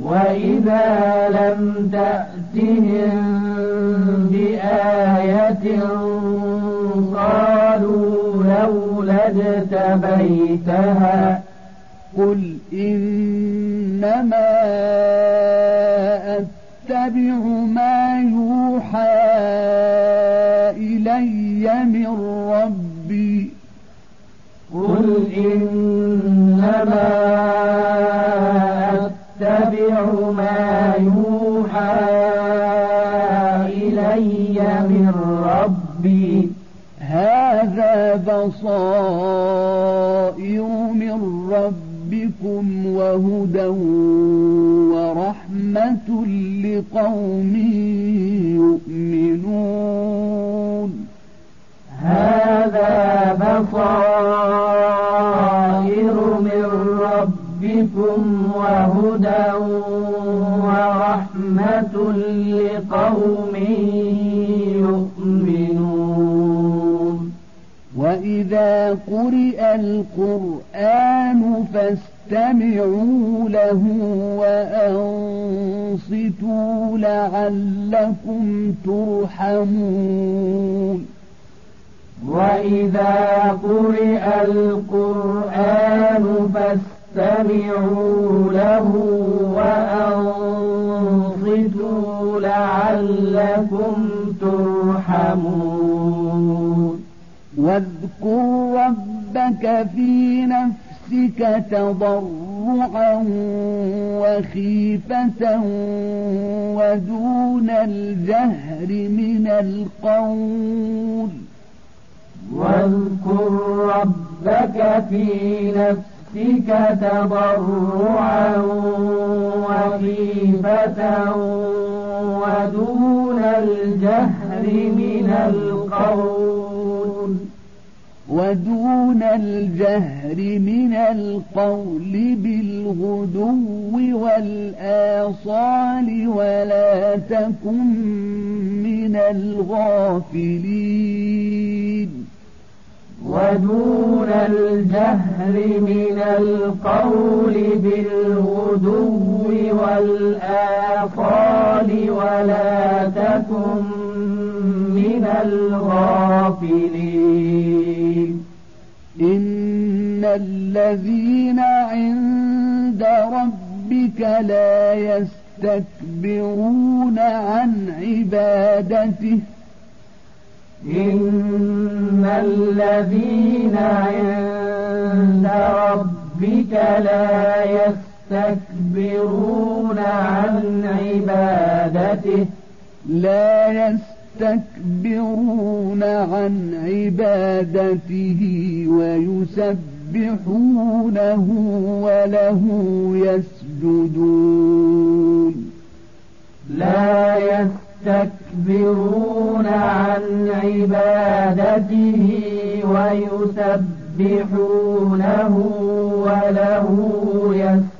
وإذا لم تأتهم بآية قالوا لولا اجتبيتها قل إنما أتبع ما يوحى إلي من ربي قل إنما بصائر من ربكم وهدى ورحمة لقوم يؤمنون. هذا بصائر من ربكم وهدى ورحمة لقوم يؤمنون. وإذا قرئ القرآن فاستمعوا له وأنصتوا لعلكم ترحمون. وإذا قرئ القرآن فاستمعوا له وأنصتوا لعلكم ترحمون. واذكر ربك في نفسك تضرعا وخيفة ودون الجهر من القول. واذكر ربك في نفسك تضرعا وخيفة ودون الجهر من القول. ودون الجهر من القول بالغدو والآصال ولا تكن من الغافلين. ودون الجهر من القول بالغدو والآصال ولا تكن من الغافلين. إن الذين عند ربك لا يستكبرون عن عبادته إن الذين عند ربك لا يستكبرون عن عبادته لا يستكبرون عن عبادته ويسبحونه وله يسجدون. لا يستكبرون عن عبادته ويسبحونه وله يسجدون.